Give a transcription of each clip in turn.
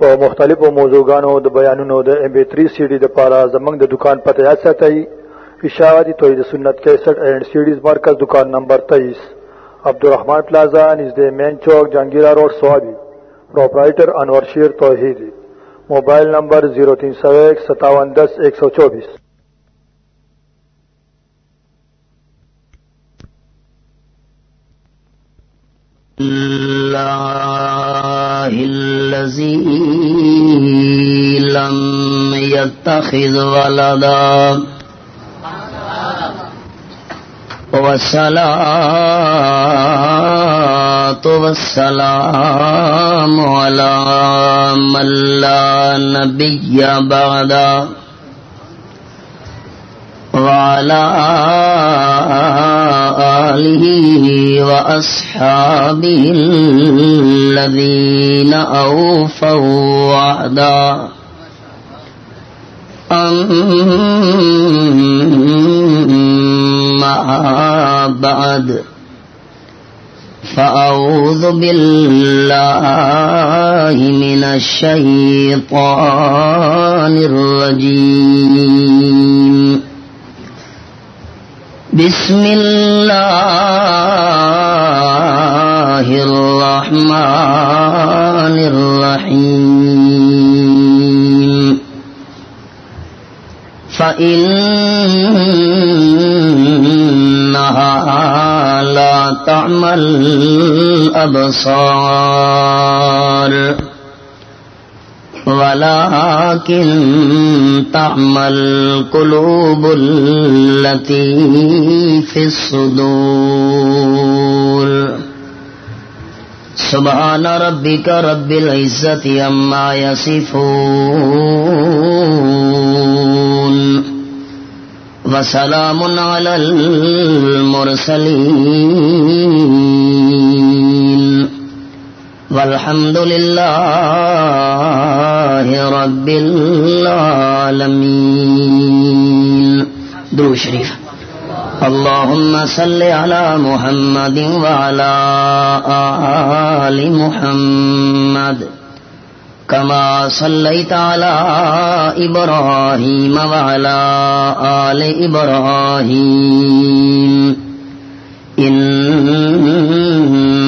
په مختلفو موضوعګانو د بیانونو د ام بي 3 سي ډي د پاره زمنګ د دکان پته یاد ساتئ. اشاعتی توحید سنت 61 اینڈ سیډیز مرکز دکان نمبر 23 عبدالرحمان پلازا نزد مین چوک جنگیرا روڈ سوابی پروپرائٹر انور شیر توحیدی. موبایل نمبر 03015710124 الله الذي لم يتخذ ولدا. والصلاة والسلام على من لا نبي بعد. وعلى آله وأصحابه الذين أوفوا وعدا. أما بعد فأعوذ بالله من الشيطان الرجيم. بسم الله الرحمن الرحيم. فإنها لا تعمل الأبصار. ولكن تعمل قلوب التي في الصدور سبحان ربك رب العزة عما يصفون وسلام على المرسلين والحمد لله رب العالمين. درو شریف. اللهم صل على محمد وعلى آل محمد. كما صليت على إبراهيم وعلى آل إبراهيم.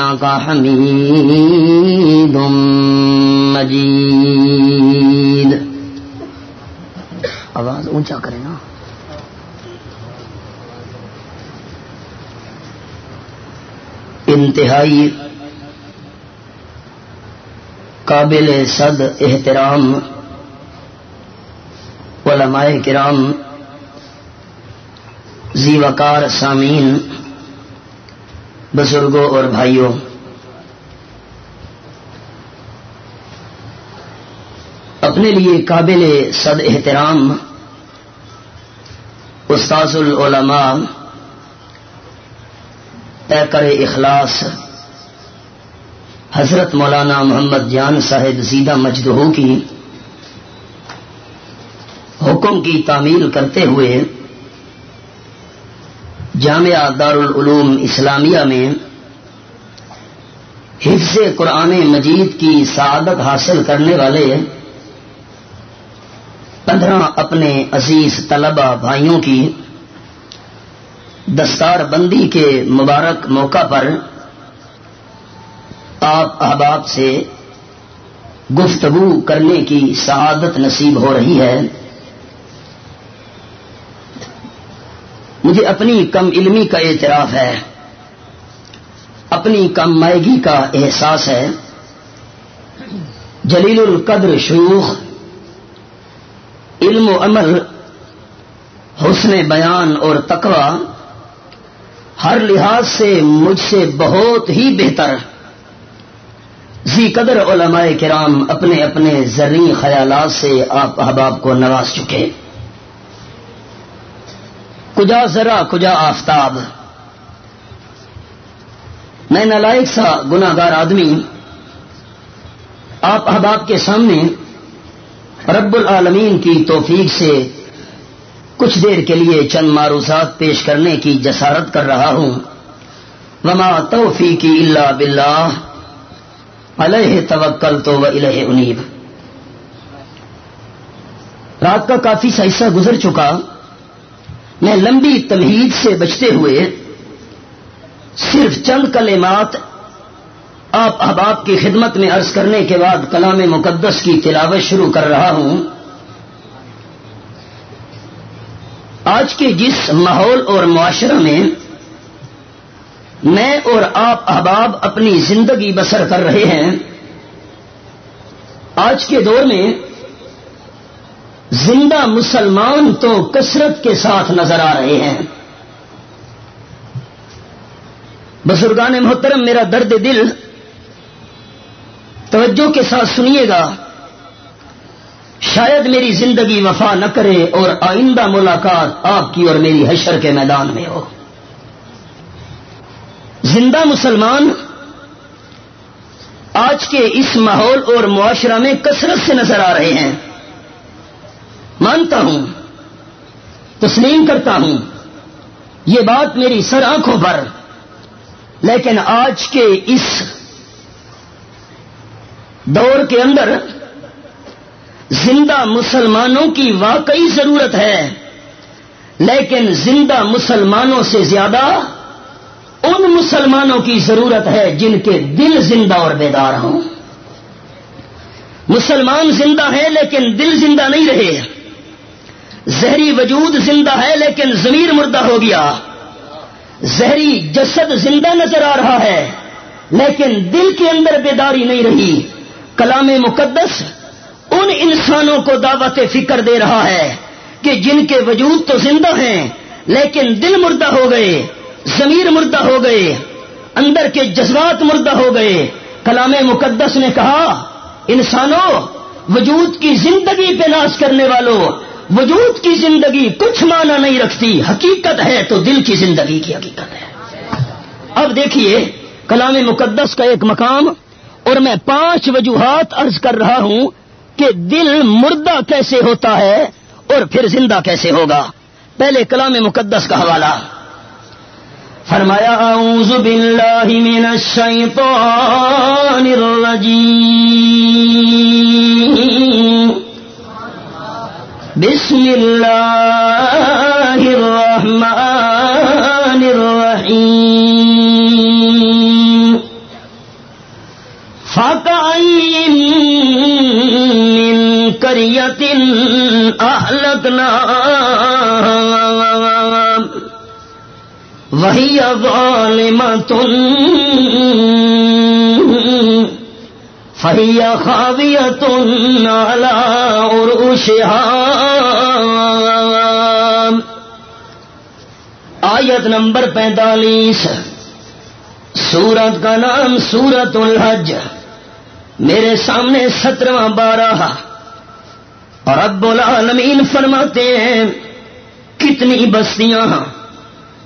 إنك حميد مجيد۔ آواز اونچا کرے نا۔ انتہائی قابل صد احترام علماء کرام زی وقار سامین بزرگوں اور بھائیوں۔ اپنے لیے قابل صد احترام، استاذ العلماء طے کر اخلاص، حضرت مولانا محمد جان صاحب سیدھا مجدہو کی حکم کی تعمیل کرتے ہوئے جامعہ دارالعلوم اسلامیہ میں حفظ قرآن مجید کی سعادت حاصل کرنے والے پندرہ اپنے عزیز طلبہ بھائیوں کی دستار بندی کے مبارک موقع پر آپ احباب سے گفتگو کرنے کی سعادت نصیب ہو رہی ہے۔ مجھے اپنی کم علمی کا اعتراف ہے، اپنی کم مائگی کا احساس ہے۔ جلیل القدر شیوخ، علم و عمل، حسن بیان اور تقوی ہر لحاظ سے مجھ سے بہت ہی بہتر۔ زی قدر علماء کرام اپنے اپنے زرعی خیالات سے آپ احباب کو نواز چکے۔ کجا ذرا، کجا آفتاب۔ میں نالائق سا گناگار آدمی آپ احباب کے سامنے رب العالمین کی توفیق سے کچھ دیر کے لیے چند معروضات پیش کرنے کی جسارت کر رہا ہوں۔ وما توفیقی اللہ باللہ۔ علیہ توکل تو و الہ انیب۔ رات کا کافی سا حصہ گزر چکا۔ میں لمبی تمہید سے بچتے ہوئے صرف چند کلمات آپ احباب کی خدمت میں عرض کرنے کے بعد کلام مقدس کی تلاوت شروع کر رہا ہوں۔ آج کے جس ماحول اور معاشرہ میں میں اور آپ احباب اپنی زندگی بسر کر رہے ہیں، آج کے دور میں زندہ مسلمان تو کثرت کے ساتھ نظر آ رہے ہیں۔ بزرگان محترم، میرا درد دل توجہ کے ساتھ سنیے گا۔ شاید میری زندگی وفا نہ کرے اور آئندہ ملاقات آپ کی اور میری حشر کے میدان میں ہو۔ زندہ مسلمان، آج کے اس ماحول اور معاشرہ میں کثرت سے نظر آ رہے ہیں۔ مانتا ہوں، تسلیم کرتا ہوں۔ یہ بات میری سر آنکھوں پر، لیکن آج کے اس دور کے اندر زندہ مسلمانوں کی واقعی ضرورت ہے، لیکن زندہ مسلمانوں سے زیادہ ان مسلمانوں کی ضرورت ہے جن کے دل زندہ اور بیدار ہوں۔ مسلمان زندہ ہیں لیکن دل زندہ نہیں رہے۔ زہری وجود زندہ ہے لیکن ضمیر مردہ ہو گیا۔ زہری جسد زندہ نظر آ رہا ہے، لیکن دل کے اندر بیداری نہیں رہی۔ کلام مقدس ان انسانوں کو دعوت فکر دے رہا ہے کہ جن کے وجود تو زندہ ہیں، لیکن دل مردہ ہو گئے، ضمیر مردہ ہو گئے، اندر کے جذبات مردہ ہو گئے۔ کلام مقدس نے کہا، انسانوں، وجود کی زندگی پہ ناش کرنے والوں وجود کی زندگی کچھ معنی نہیں رکھتی، حقیقت ہے تو دل کی زندگی کی حقیقت ہے۔ اب دیکھیے، کلام مقدس کا ایک مقام، اور میں پانچ وجوہات عرض کر رہا ہوں کہ دل مردہ کیسے ہوتا ہے اور پھر زندہ کیسے ہوگا۔ پہلے کلام مقدس کا حوالہ۔ فرمایا، اعوذ باللہ من الشیطان الرجیم۔ بسم اللہ الرحمن الرحیم فکائن من قریت اہلکنا وہی ظالمت فہی خاویت على عروشها آیت نمبر پینتالیس۔ سورت کا نام سورت الحج۔ میرے سامنے سترواں بارہ۔ اور رب العالمین فرماتے ہیں، کتنی بستیاں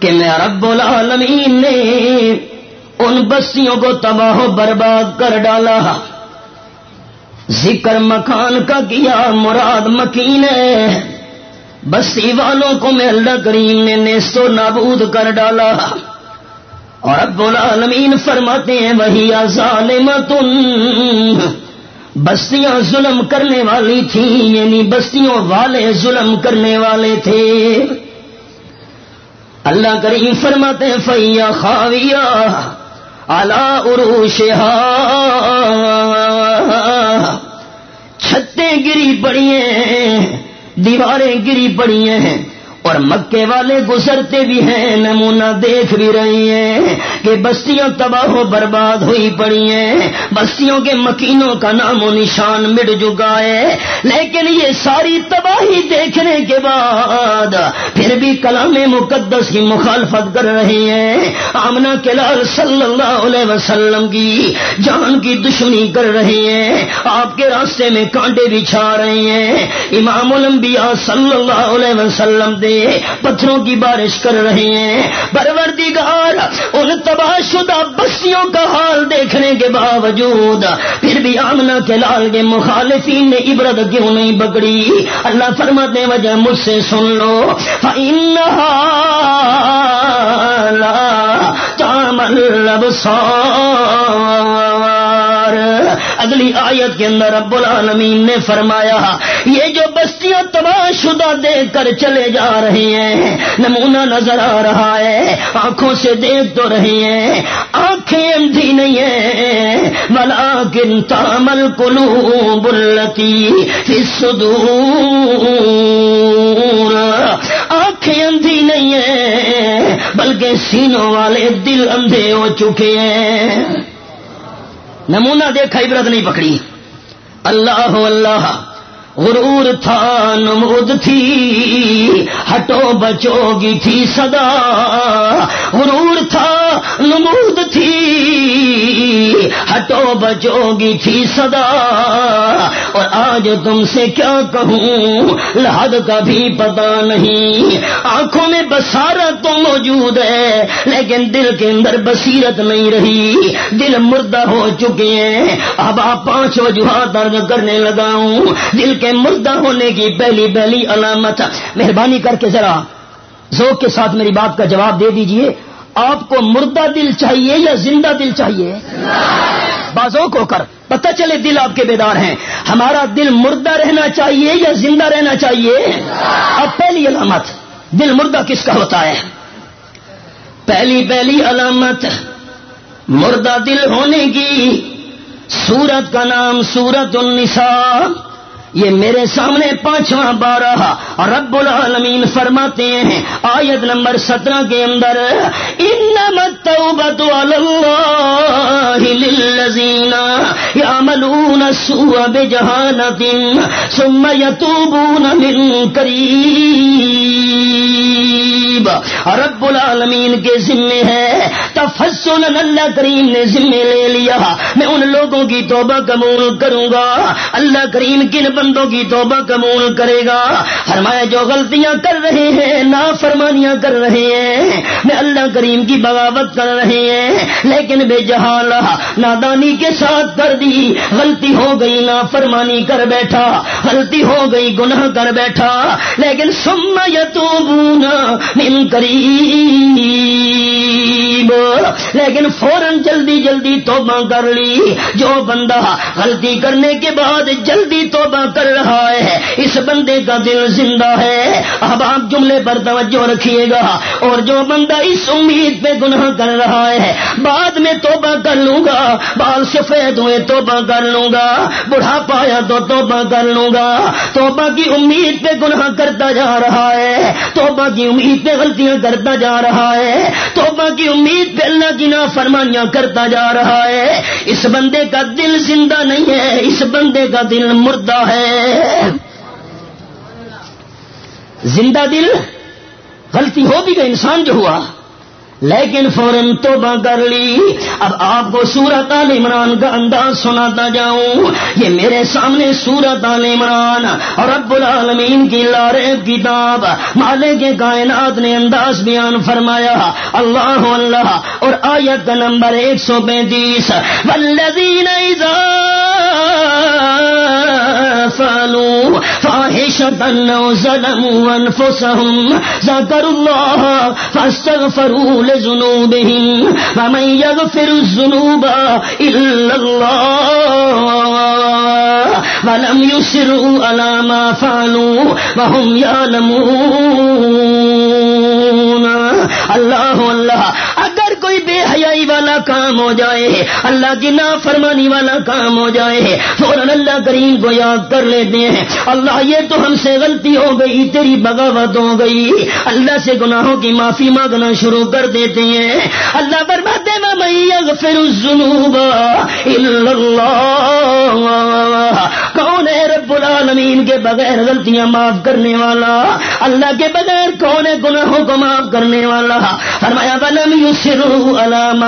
کہ میں رب العالمین نے ان بستیوں کو تباہ و برباد کر ڈالا۔ ذکر مکان کا کیا مراد مکین ہے؟ بستی والوں کو میں اللہ کریم نے نیستو نابود کر ڈالا۔ اور رب العالمین فرماتے ہیں، وہی ظالمت بستیاں ظلم کرنے والی تھیں یعنی بستیوں والے ظلم کرنے والے تھے۔ اللہ کریم فرماتے ہیں فیا خاویہ الا عروشہا چھتیں گری پڑی ہیں دیواریں گری پڑی ہیں۔ اور مکے والے گزرتے بھی ہیں، نمونہ دیکھ بھی رہی ہیں کہ بستیاں تباہ و برباد ہوئی پڑی ہیں۔ بستیوں کے مکینوں کا نام و نشان مٹ چکا ہے۔ لیکن یہ ساری تباہی دیکھنے کے بعد پھر بھی کلام مقدس کی مخالفت کر رہے ہیں۔ آمنا کے لال صلی اللہ علیہ وسلم کی جان کی دشمنی کر رہے ہیں۔ آپ کے راستے میں کانٹے بھی چھا رہے ہیں۔ امام الانبیاء صلی اللہ علیہ وسلم دے پتھروں کی بارش کر رہے ہیں۔ پروردگار، ان تباہ شدہ بستیوں کا حال دیکھنے کے باوجود، پھر بھی آمنا کے لال کے مخالفین نے عبرت کیوں نہیں بگڑی اللہ فرماتے وجہ مجھ سے سن لو۔ تامل اگلی آیت کے اندر رب العالمین نے فرمایا، یہ جو بستیاں تباہ شدہ دیکھ کر چلے جا رہی ہیں۔ نمونہ نظر آ رہا ہے۔ آنکھوں سے دیکھ تو رہی ہیں۔ آنکھیں اندھی نہیں ہیں۔ ملا کن تامل کلو بلتی آنکھیں اندھی نہیں ہیں، بلکہ سینوں والے دل اندھے ہو چکے ہیں۔ نمونہ دیکھا، عبرت نہیں پکڑی۔ اللہ اللہ۔ غرور تھا نمود تھی، ہٹو بچو گی تھی صدا۔ غرور تھا نمود تھی، ہٹو بچو گی تھی صدا۔ اور آج تم سے کیا کہوں، لحد کا بھی پتا نہیں۔ آنکھوں میں بسارت تو موجود ہے، لیکن دل کے اندر بصیرت نہیں رہی۔ دل مردہ ہو چکے ہیں۔ اب آپ پانچ وجوہات درد کرنے لگا ہوں۔ دل کے مردہ ہونے کی پہلی پہلی علامت مہربانی کر کے ذرا ذوق کے ساتھ میری بات کا جواب دے دیجیے۔ آپ کو مردہ دل چاہیے یا زندہ دل چاہیے؟ بازوں کو کر۔ پتہ چلے دل آپ کے بیدار ہیں۔ ہمارا دل مردہ رہنا چاہیے یا زندہ رہنا چاہیے؟ اب پہلی علامت، دل مردہ کس کا ہوتا ہے؟ پہلی پہلی علامت، مردہ دل ہونے کی سورت کا نام سورت النساء۔ یہ میرے سامنے پانچواں بارہ رب العالمین فرماتے ہیں، آیت نمبر سترہ کے اندر يعملون السوء بجهالة ثم يتوبون من قريب رب العالمین کے ذمے ہے تفصل اللہ کریم نے ذمے لے لیا۔ میں ان لوگوں کی توبہ قبول کروں گا۔ اللہ کریم کن بندوں کی توبہ قبول کرے گا۔ فرمایا، جو غلطیاں کر رہے ہیں نا فرمانیاں کر رہے ہیں۔ میں اللہ کریم کی بغاوت کر رہے ہیں۔ لیکن بے جہال، نادانی کے ساتھ کر دی۔ غلطی ہو گئی نا فرمانی کر بیٹھا۔ غلطی ہو گئی، گناہ کر بیٹھا۔ لیکن سم یتوبونا من قریب۔ لیکن فوراً جلدی جلدی توبہ کر لی۔ جو بندہ غلطی کرنے کے بعد جلدی توبہ کر رہا ہے، اس بندے کا دل زندہ ہے۔ اب آپ جملے پر توجہ رکھیے گا۔ اور جو بندہ اس امید پہ گناہ کر رہا ہے، بعد میں توبہ کر لوں گا۔ بال سفید ہوئے توبہ کر لوں گا۔ بڑھا پایا تو توبہ کر لوں گا۔ توبہ کی امید پہ گناہ کرتا جا رہا ہے۔ توبہ کی امید پہ غلطیاں کرتا جا رہا ہے۔ توبہ کی امید مزید اللہ گنا نافرمانیاں کرتا جا رہا ہے۔ اس بندے کا دل زندہ نہیں ہے، اس بندے کا دل مردہ ہے۔ زندہ دل غلطی ہو بھی گئی، انسان جو ہوا۔ لیکن فوراً توبہ کر لی۔ اب آپ کو سورت عال عمران کا انداز سناتا جاؤں۔ یہ میرے سامنے سورت عال عمران اور رب العالمین کی لارب کتاب مالے کے کائنات نے انداز بیان فرمایا۔ اللہ اللہ اور آیت کا نمبر ایک سو پینتیس۔ ولدین فعلوا فاحشة أو ظلموا أنفسهم ذكروا الله فاستغفروا لذنوبهم ومن يغفر الذنوب إلا الله ولم يسروا على ما فعلوا وهم يعلمون کام ہو جائے۔ اللہ کی نافرمانی والا کام ہو جائے۔ فوراً اللہ کریم کو یاد کر لیتے ہیں۔ اللہ یہ تو ہم سے غلطی ہو گئی، تیری بغاوت ہو گئی۔ اللہ سے گناہوں کی معافی مانگنا شروع کر دیتے ہیں۔ اللہ برباد میں اللہ۔ کون ہے رب العالمین کے بغیر غلطیاں معاف کرنے والا؟ اللہ کے بغیر کون ہے گناہوں کو معاف کرنے والا؟ فرمایا، ولم یسروا علی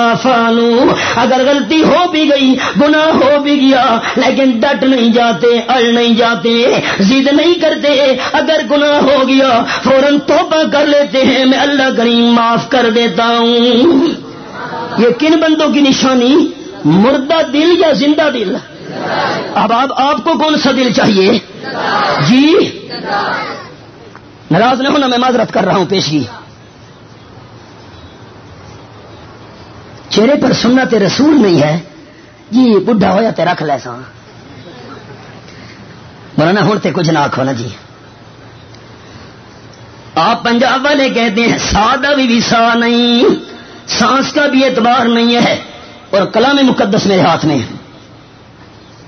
ما اگر غلطی ہو بھی گئی، گناہ ہو بھی گیا، لیکن ڈٹ نہیں جاتے، اڑ نہیں جاتے ضد نہیں کرتے۔ اگر گناہ ہو گیا، فوراً توبہ کر لیتے ہیں۔ میں اللہ کریم معاف کر دیتا ہوں۔ یہ کن بندوں کی نشانی؟ مردہ دل یا زندہ دل؟ اب آپ آپ کو کون سا دل چاہیے؟ جی؟ ناراض نہ ہونا، میں معذرت کر رہا ہوں، پیشگی۔ چہرے پر سنت رسول نہیں ہے۔ جی بڈھا ہوا تو رکھ لے سا۔ مولانا ہوں تو کچھ نہ آخو نا جی۔ آپ پنجاب والے کہتے ہیں سا کا بھی سا نہیں، سانس کا بھی اعتبار نہیں ہے۔ اور کلام مقدس میرے ہاتھ میں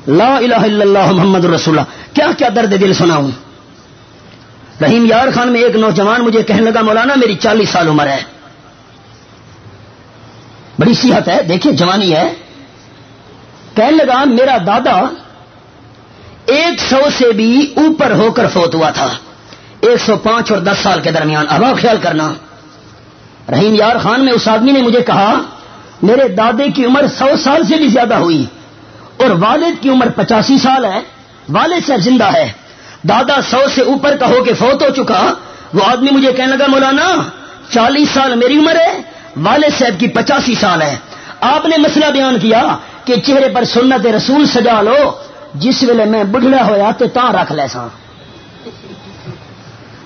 لا الہ الا اللہ محمد رسول کیا کیا درد دل سنا ہوں رحیم یار خان میں ایک نوجوان مجھے کہنے لگا، مولانا، میری چالیس سال عمر ہے۔ بڑی صحت ہے۔ دیکھیے، جوانی ہے۔ کہنے لگا، میرا دادا ایک سو سے بھی اوپر ہو کر فوت ہوا تھا۔ ایک سو پانچ اور دس سال کے درمیان۔ اب خیال کرنا۔ رحیم یار خان میں اس آدمی نے مجھے کہا، میرے دادے کی عمر سو سال سے بھی زیادہ ہوئی اور والد کی عمر پچاسی سال ہے۔ والد سے زندہ ہے۔ دادا سو سے اوپر کا ہو کے فوت ہو چکا۔ وہ آدمی مجھے کہنے لگا، مولانا، چالیس سال میری عمر ہے۔ والد صاحب کی پچاسی سال ہے۔ آپ نے مسئلہ بیان کیا کہ چہرے پر سنت رسول سجا لو، جس ویلے میں بڑھڑا ہوا تو تا رکھ لے سا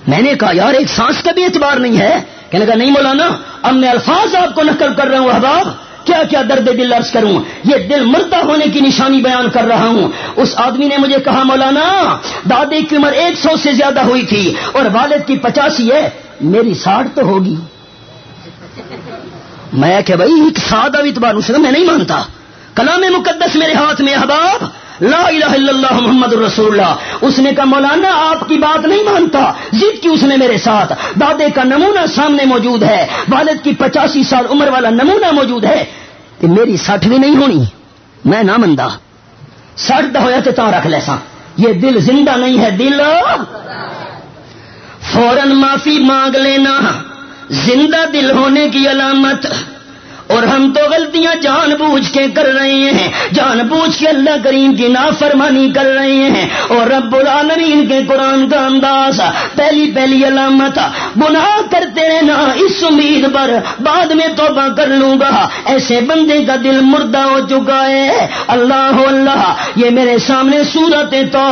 میں نے کہا، یار، ایک سانس کا بھی اعتبار نہیں ہے۔ کہنے کا نہیں مولانا، اب میں الفاظ آپ کو نقل کر رہا ہوں، احباب، کیا کیا درد دل عرض کروں۔ یہ دل مردہ ہونے کی نشانی بیان کر رہا ہوں۔ اس آدمی نے مجھے کہا، مولانا، دادی کی عمر ایک سو سے زیادہ ہوئی تھی اور والد کی پچاسی ہے، میری ساٹھ تو ہوگی۔ میں کہ بھائی، ایک سادہ اتبار اس میں نہیں مانتا۔ کلام مقدس میرے ہاتھ میں احباب۔ لا الہ الا اللہ محمد الرسول اللہ۔ اس نے کہا، مولانا، آپ کی بات نہیں مانتا۔ ضد کی اس نے میرے ساتھ۔ دادے کا نمونہ سامنے موجود ہے۔ والد کی پچاسی سال عمر والا نمونہ موجود ہے۔ کہ میری سٹھ بھی نہیں ہونی۔ میں نہ مندا سٹ ہوا تو تا رکھ لیسا یہ دل زندہ نہیں ہے، دل۔ فوراً معافی مانگ لینا۔ زندہ دل ہونے کی علامت۔ اور ہم تو غلطیاں جان بوجھ کے کر رہے ہیں۔ جان بوجھ کے اللہ کریم کی نافرمانی کر رہے ہیں۔ اور رب العالمین کے قرآن کا انداز، پہلی پہلی علامت، گناہ کرتے رہنا اس امید پر، بعد میں توبہ کر لوں گا۔ ایسے بندے کا دل مردہ ہو چکا ہے۔ اللہ اللہ، یہ میرے سامنے سورت تو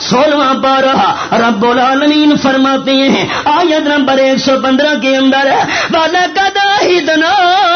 سولہواں پارہ رب العالمین فرماتے ہیں۔ آیت نمبر ایک سو پندرہ کے اندر والا کا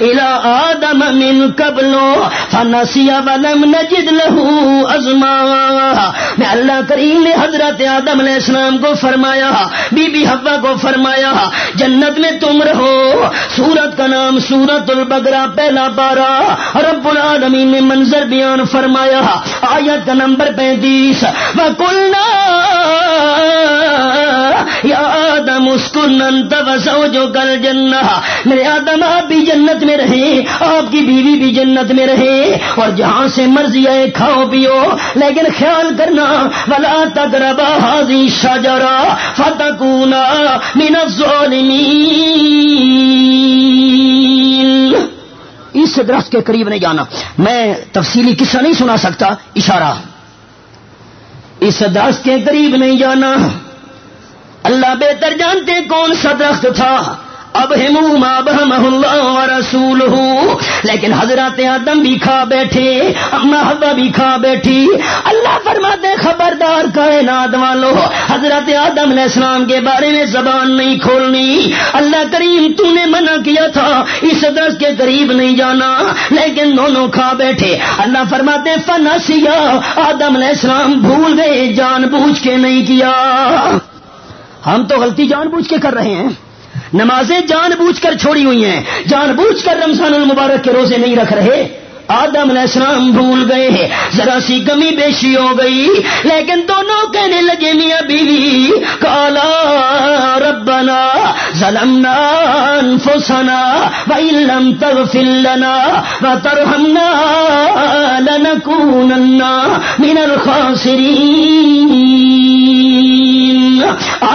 داہدنا آدم من قبلو فنسیا ولم نجد لہو ازما میں اللہ کریم نے حضرت آدم علیہ السلام کو فرمایا، بی بی حوا کو فرمایا، جنت میں تم رہو. سورت کا نام سورت البگرا پہلا بارہ رب العالمین نے منظر بیان فرمایا، آیت کا نمبر پینتیس. وکلنا یا آدم اسکن انت وزوجو کل جنہ میرے آدم، آپ بھی جنت میں رہے آپ کی بیوی بھی جنت میں رہے اور جہاں سے مرضی آئے کھاؤ پیو لیکن خیال کرنا بلا تک ربا حاضی شجرا فتح من الظالمین۔ اس درخت کے قریب نہیں جانا۔ میں تفصیلی قصہ نہیں سنا سکتا، اشارہ۔ اس درخت کے قریب نہیں جانا۔ اللہ بہتر جانتے کون سا درخت تھا۔ اب اللہ رسول لیکن حضرات آدم بھی کھا بیٹھے اما حبا بھی کھا بیٹھی۔ اللہ فرماتے، خبردار کائنات والو حضرت آدم علیہ السلام کے بارے میں زبان نہیں کھولنی۔ اللہ کریم تو نے منع کیا تھا، اس درس کے قریب نہیں جانا۔ لیکن دونوں کھا بیٹھے۔ اللہ فرماتے فنا سیا آدم علیہ السلام بھول گئے، جان بوجھ کے نہیں کیا۔ ہم تو غلطی جان بوجھ کے کر رہے ہیں۔ نمازیں جان بوجھ کر چھوڑی ہوئی ہیں۔ جان بوجھ کر رمضان المبارک کے روزے نہیں رکھ رہے۔ آدم علیہ السلام بھول گئے ذرا سی کمی بیشی ہو گئی۔ لیکن دونوں کہنے لگے، میاں بیوی کالا ربنا ظلمنا انفسنا وإن لم تغفر لنا وترحمنا لنكونن من الخاسرین۔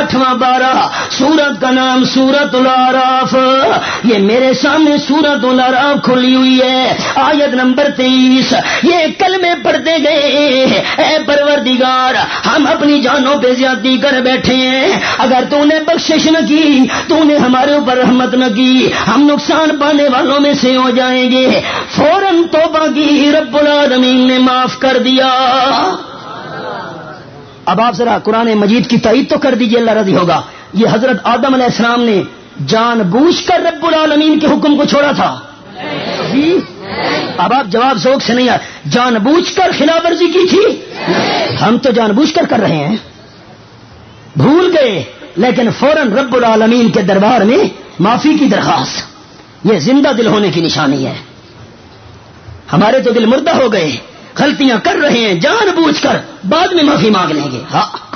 آٹھواں بارہ، سورت کا نام سورت الاراف یہ میرے سامنے سورت الاراف کھلی ہوئی ہے۔ آیت نمبر تیئیس۔ یہ کل میں پڑھتے گئے۔ اے پروردگار، ہم اپنی جانوں پہ زیادتی کر بیٹھے ہیں۔ اگر تو نے بخشش نہ کی، تو نے ہمارے اوپر رحمت نہ کی۔ ہم نقصان پانے والوں میں سے ہو جائیں گے۔ فوراً تو باغی رب العالمین نے معاف کر دیا۔ اب آپ ذرا قرآن مجید کی تائید تو کر دیجیے، اللہ رضی ہوگا۔ یہ حضرت آدم علیہ السلام نے جان بوجھ کر رب العالمین کے حکم کو چھوڑا تھا۔ جی؟ اب آپ جواب ذوق سے نہیں آئے جان بوجھ کر خلاف ورزی کی تھی؟ ہم تو جان بوجھ کر کر رہے ہیں۔ بھول گئے، لیکن فوراً رب العالمین کے دربار میں معافی کی درخواست۔ یہ زندہ دل ہونے کی نشانی ہے۔ ہمارے تو دل مردہ ہو گئے۔ غلطیاں کر رہے ہیں، جان بوجھ کر بعد میں معافی مانگ لیں گے۔ ہاں۔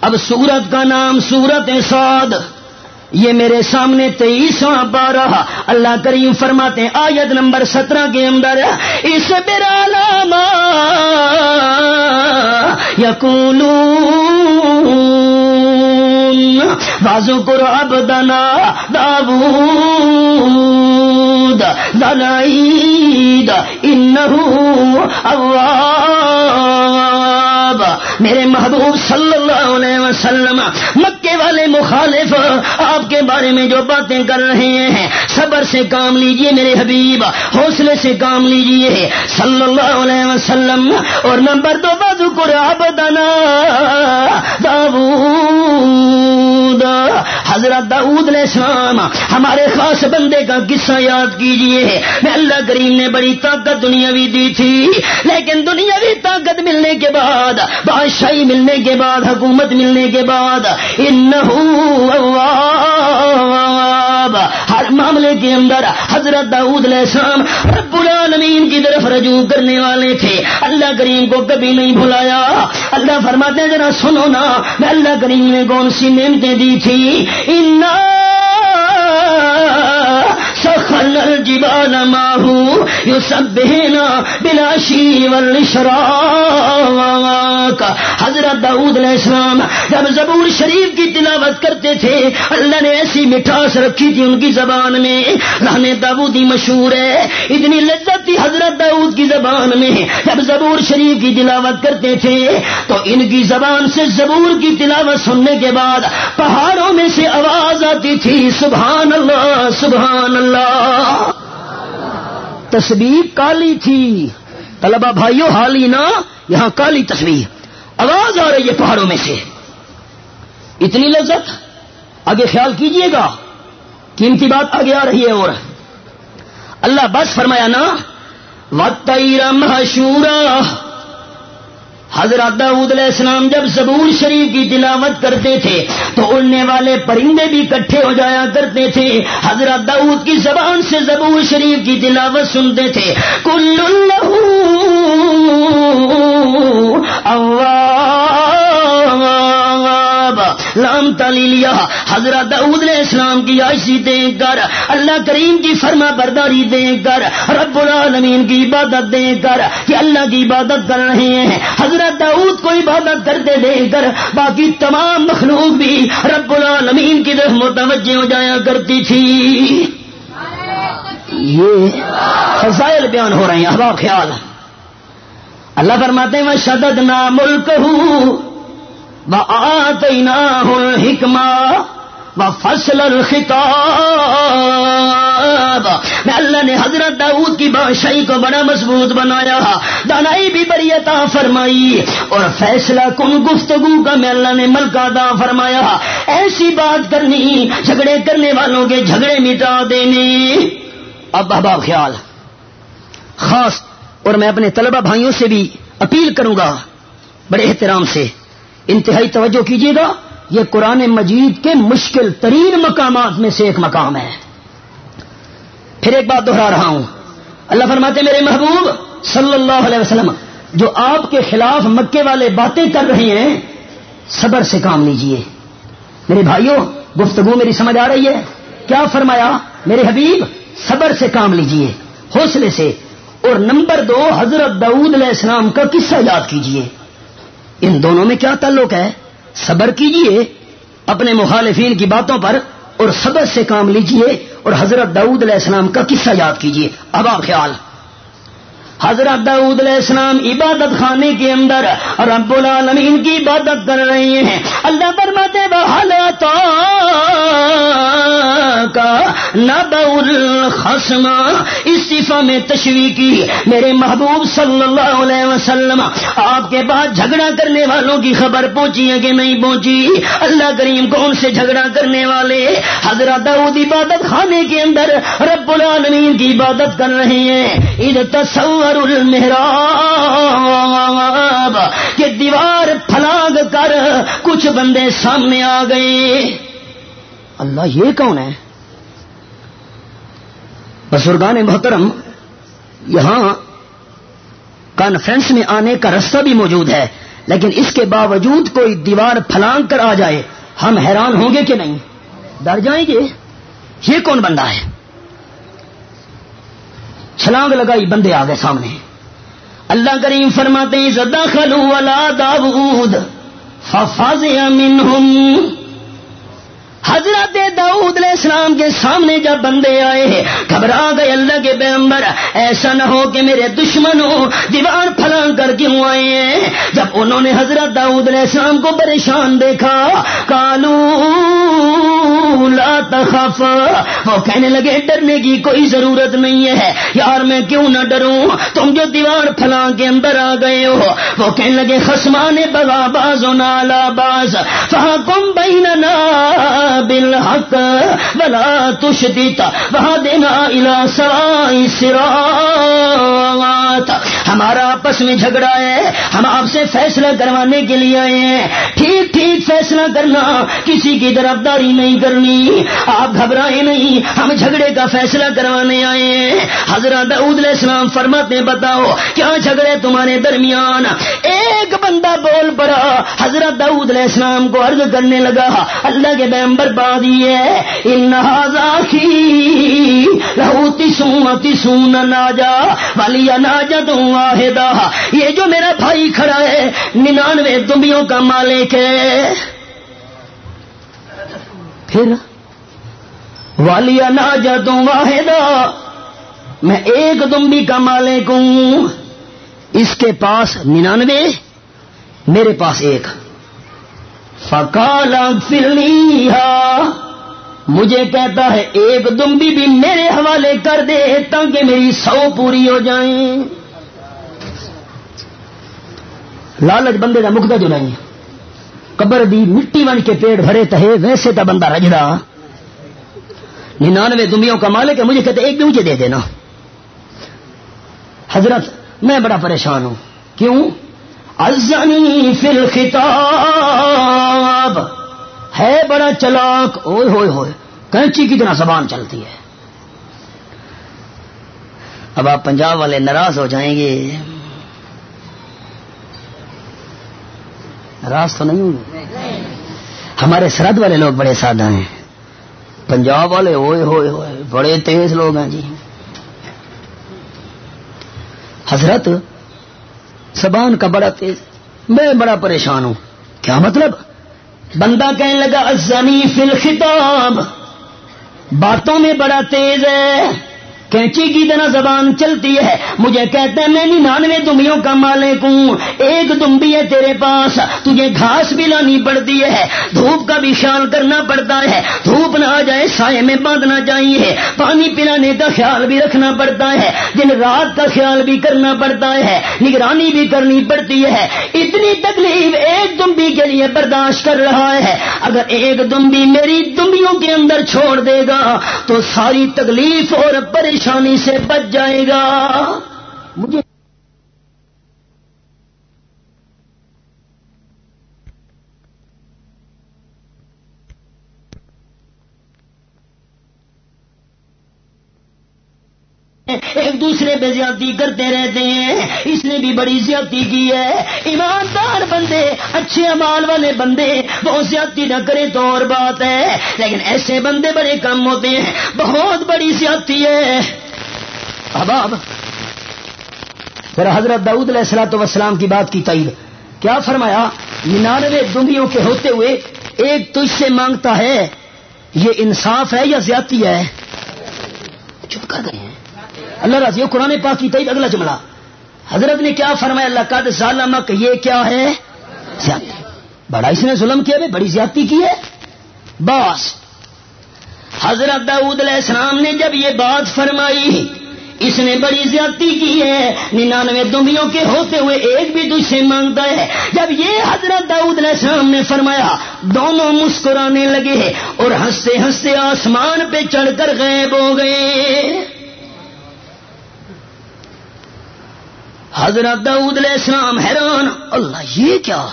اب سورت کا نام سورت سعد۔ یہ میرے سامنے تیئیسواں بارہ اللہ کریم فرماتے ہیں، آیت نمبر سترہ کے اندر، اس برالام یقول بازو کو اب دنا دابو دلائید انہو اواب۔ میرے محبوب صلی اللہ علیہ وسلم، مکے والے مخالف، آپ کے بارے میں جو باتیں کر رہے ہیں، صبر سے کام لیجیے میرے حبیب، حوصلے سے کام لیجیے، صلی اللہ علیہ وسلم۔ اور نمبر دو بازو کو راب دنا داود حضرت داود علیہ السلام، ہمارے خاص بندے کا قصہ یاد کیجیے۔ میں اللہ کریم نے بڑی طاقت دنیاوی دی تھی، لیکن دنیاوی طاقت ملنے کے بعد، بادشاہی ملنے کے بعد، حکومت ملنے کے بعد جواب ہر معاملے کے اندر حضرت داؤد علیہ السلام رب العالمین کی طرف رجوع کرنے والے تھے۔ اللہ کریم کو کبھی نہیں بھلایا۔ اللہ فرماتے ہیں، ذرا سنو نا، میں اللہ کریم نے کون سی نعمتیں دی تھی؟ سخل الجبال ماہو یسبہنا بلاشی والشراق حضرت داؤد علیہ السلام جب زبور شریف کی تلاوت کرتے تھے، اللہ نے ایسی مٹھاس رکھی تھی ان کی زبان میں. رہنے داودی مشہور ہے. اتنی لذت تھی حضرت داؤد کی زبان میں. جب زبور شریف کی تلاوت کرتے تھے، تو ان کی زبان سے زبور کی تلاوت سننے کے بعد پہاڑوں میں سے آواز آتی تھی. سبحان اللہ سبحان اللہ. تصویر کالی تھی۔ طلبا بھائیوں حالی نا، یہاں کالی تصویر آواز آ رہی ہے پہاڑوں میں سے۔ اتنی لذت؟ آگے خیال کیجیے گا۔ قیمتی بات آگے آ رہی ہے اور۔ اللہ بس فرمایا نا وقت مشورہ حضرت داود علیہ السلام جب زبور شریف کی تلاوت کرتے تھے تو اڑنے والے پرندے بھی اکٹھے ہو جایا کرتے تھے۔ حضرت داود کی زبان سے زبور شریف کی تلاوت سنتے تھے۔ کل لام لیا۔ حضرت داؤد علیہ السلام کی عائشی دیکھ کر اللہ کریم کی فرما برداری دیکھ کر رب العالمین کی عبادت دیکھ کر کہ اللہ کی عبادت کر رہے ہیں۔ حضرت داؤد کو عبادت کرتے دیکھ کر باقی تمام مخلوق بھی رب العالمین کی طرف متوجہ ہو جایا کرتی تھی۔ یہ فضائل بیان ہو رہے ہیں، احباب خیال۔ اللہ فرماتے ہیں میں شدد نا ملک ہوں وآتيناه الحكمة وفصل الخطاب میں اللہ نے حضرت داؤد کی بادشاہی کو بڑا مضبوط بنایا دانائی بھی بڑی عطا فرمائی اور فیصلہ کن گفتگو کا میں اللہ نے ملکہ عطا فرمایا ایسی بات کرنی، جھگڑے کرنے والوں کے جھگڑے مٹا دینے۔ اب بابا خیال، خاص اور میں اپنے طلبہ بھائیوں سے بھی اپیل کروں گا، بڑے احترام سے۔ انتہائی توجہ کیجیے گا، یہ قرآن مجید کے مشکل ترین مقامات میں سے ایک مقام ہے۔ پھر ایک بات دوہرا رہا ہوں۔ اللہ فرماتے میرے محبوب صلی اللہ علیہ وسلم، جو آپ کے خلاف مکے والے باتیں کر رہے ہیں، صبر سے کام لیجیے۔ میرے بھائیوں، گفتگو میری سمجھ آ رہی ہے۔ کیا فرمایا؟ میرے حبیب، صبر سے کام لیجیے، حوصلے سے۔ اور نمبر دو، حضرت داؤد علیہ السلام کا قصہ یاد کیجیے۔ ان دونوں میں کیا تعلق ہے؟ صبر کیجیے، اپنے مخالفین کی باتوں پر اور صبر سے کام لیجیے اور حضرت داؤد علیہ السلام کا قصہ یاد کیجیے۔ اب آپ خیال۔ حضرت داؤد علیہ السلام عبادت خانے کے اندر رب العالمین کی عبادت کر رہے ہیں۔ اللہ فرماتے بحال تو کا نب میں تشویح کی، میرے محبوب صلی اللہ علیہ وسلم، آپ کے بعد جھگڑا کرنے والوں کی خبر پہنچی ہے کہ نہیں پہنچی؟ اللہ کریم کون سے جھگڑا کرنے والے؟ حضرت داؤد عبادت خانے کے اندر رب العالمین کی عبادت کر رہے ہیں۔ عید تصور المحراب، کہ دیوار پھلاگ کر کچھ بندے سامنے آ گئے۔ اللہ یہ کون ہے؟ بزرگان محترم، یہاں کانفرنس میں آنے کا رستہ بھی موجود ہے، لیکن اس کے باوجود کوئی دیوار پھلانگ کر آ جائے، ہم حیران ہوں گے کہ نہیں؟ ڈر جائیں گے؟ یہ کون بندہ ہے؟ چھلانگ لگائی بندے آ گئے سامنے۔ اللہ کریم فرماتے ہیں زدہ خلو والا داود ففاظ منہم حضرت داؤد علیہ السلام کے سامنے جب بندے آئے ہیں، گھبرا گئے اللہ کے پیغمبر، ایسا نہ ہو کہ میرے دشمنوں دیوار پھلا کر کیوں آئے ہیں؟ جب انہوں نے حضرت داؤد علیہ السلام کو پریشان دیکھا کالو لا تخف۔ وہ کہنے لگے، ڈرنے کی کوئی ضرورت نہیں ہے۔ یار، میں کیوں نہ ڈروں؟ تم جو دیوار پھلا کے اندر آ گئے ہو۔ وہ کہنے لگے خسمان بغا باز و نالا باز۔ فحکم بیننا۔ بالحق بلا تشدید وہدنا الى سوائی سرات ہمارا آپس میں جھگڑا ہے. ہم آپ سے فیصلہ کروانے کے لیے آئے ہیں. ٹھیک ٹھیک، فیصلہ کرنا. کسی کی طرف داری نہیں کرنی. آپ گھبرائے نہیں. ہم جھگڑے کا فیصلہ کروانے آئے ہیں. حضرت علیہ السلام فرماتے بتاؤ، کیا جھگڑے تمہارے درمیان؟ ایک بندہ بول پڑا. حضرت داؤد علیہ السلام کو عرض کرنے لگا، اللہ کے بیمبر بربادی ہے۔ لہو تسون تسون ناجا والی ناجا دوں واحدہ۔ یہ جو میرا بھائی کھڑا ہے، ننانوے دمبیوں کا مالک ہے۔ پھر والی ناجا دوں واحدہ۔ میں ایک دمبی کا مالک ہوں۔ اس کے پاس ننانوے، میرے پاس ایک۔ فکال مجھے کہتا ہے، ایک دمبی بھی میرے حوالے کر دے تاکہ میری سو پوری ہو جائیں۔ لالچ بندے کا مکتا جو نہیں قبر دی مٹی بن کے پیڑ بھرے تہے، ویسے تو بندہ رجدا۔ ننانوے دمبیوں کا مالک ہے، مجھے کہتے ایک بھی مجھے دے دینا۔ حضرت، میں بڑا پریشان ہوں۔ کیوں؟ ازنی فی الخطاب۔ ہے بڑا چلاک، اوئے ہوئے ہوئے۔ کینچی کی طرح زبان چلتی ہے۔ اب آپ پنجاب والے ناراض ہو جائیں گے۔ ناراض تو نہیں ہوں ہمارے سرحد والے لوگ بڑے سادہ ہیں۔ پنجاب والے ہوئے ہوئے ہوئے، بڑے تیز لوگ ہیں جی۔ حضرت زبان کا بڑا تیز۔ میں بڑا پریشان ہوں۔ کیا مطلب؟ بندہ کہنے لگا ازنی فی الخطاب۔ باتوں میں بڑا تیز ہے۔ کینچی کی طرح زبان چلتی ہے۔ مجھے کہتے ہیں میں ننانوے دمبیوں کا مالک ہوں۔ ایک دمبی ہے تیرے پاس۔ تجھے گھاس بھی لانی پڑتی ہے۔ دھوپ کا بھی خیال کرنا پڑتا ہے۔ دھوپ نہ آ جائے، سائے میں باندھنا چاہیے پانی پلانے کا خیال بھی رکھنا پڑتا ہے۔ دن رات کا خیال بھی کرنا پڑتا ہے۔ نگرانی بھی کرنی پڑتی ہے۔ اتنی تکلیف ایک دمبی کے لیے برداشت کر رہا ہے۔ اگر ایک دمبی میری دمبیوں کے اندر چھوڑ دے گا، تو ساری تکلیف اور پریشانی پریشانی سے بچ جائے گا۔ مجھے ایک دوسرے پہ زیادتی کرتے رہتے ہیں۔ اس نے بھی بڑی زیادتی کی ہے۔ ایماندار بندے، اچھے امال والے بندے، بہت زیادتی نہ کرے تو اور بات ہے۔ لیکن ایسے بندے بڑے کم ہوتے ہیں۔ بہت بڑی زیادتی ہے۔ اب اب پھر حضرت داؤد علیہ السلاۃ وسلام کی بات کی تعید کیا فرمایا؟ ننانوے دنگیوں کے ہوتے ہوئے ایک تجھ سے مانگتا ہے، یہ انصاف ہے یا زیادتی ہے؟ چپ کر گئے ہیں اللہ راضی قرآن پاک کی تعید اگلا جملہ۔ حضرت نے کیا فرمایا؟ اللہ کا ظالمک یہ کیا ہے؟ زیادتی۔ بڑا اس نے ظلم کیا بڑی زیادتی کی ہے۔ بس حضرت داؤد علیہ السلام نے جب یہ بات فرمائی، اس نے بڑی زیادتی کی ہے۔ ننانوے دنگیوں کے ہوتے ہوئے ایک بھی تجھ سے مانگتا ہے۔ جب یہ حضرت داؤد علیہ السلام نے فرمایا، دونوں مسکرانے لگے اور ہنستے ہنستے آسمان پہ چڑھ کر غائب ہو گئے۔ حضرت داؤد علیہ السلام حیران، اللہ یہ کیا؟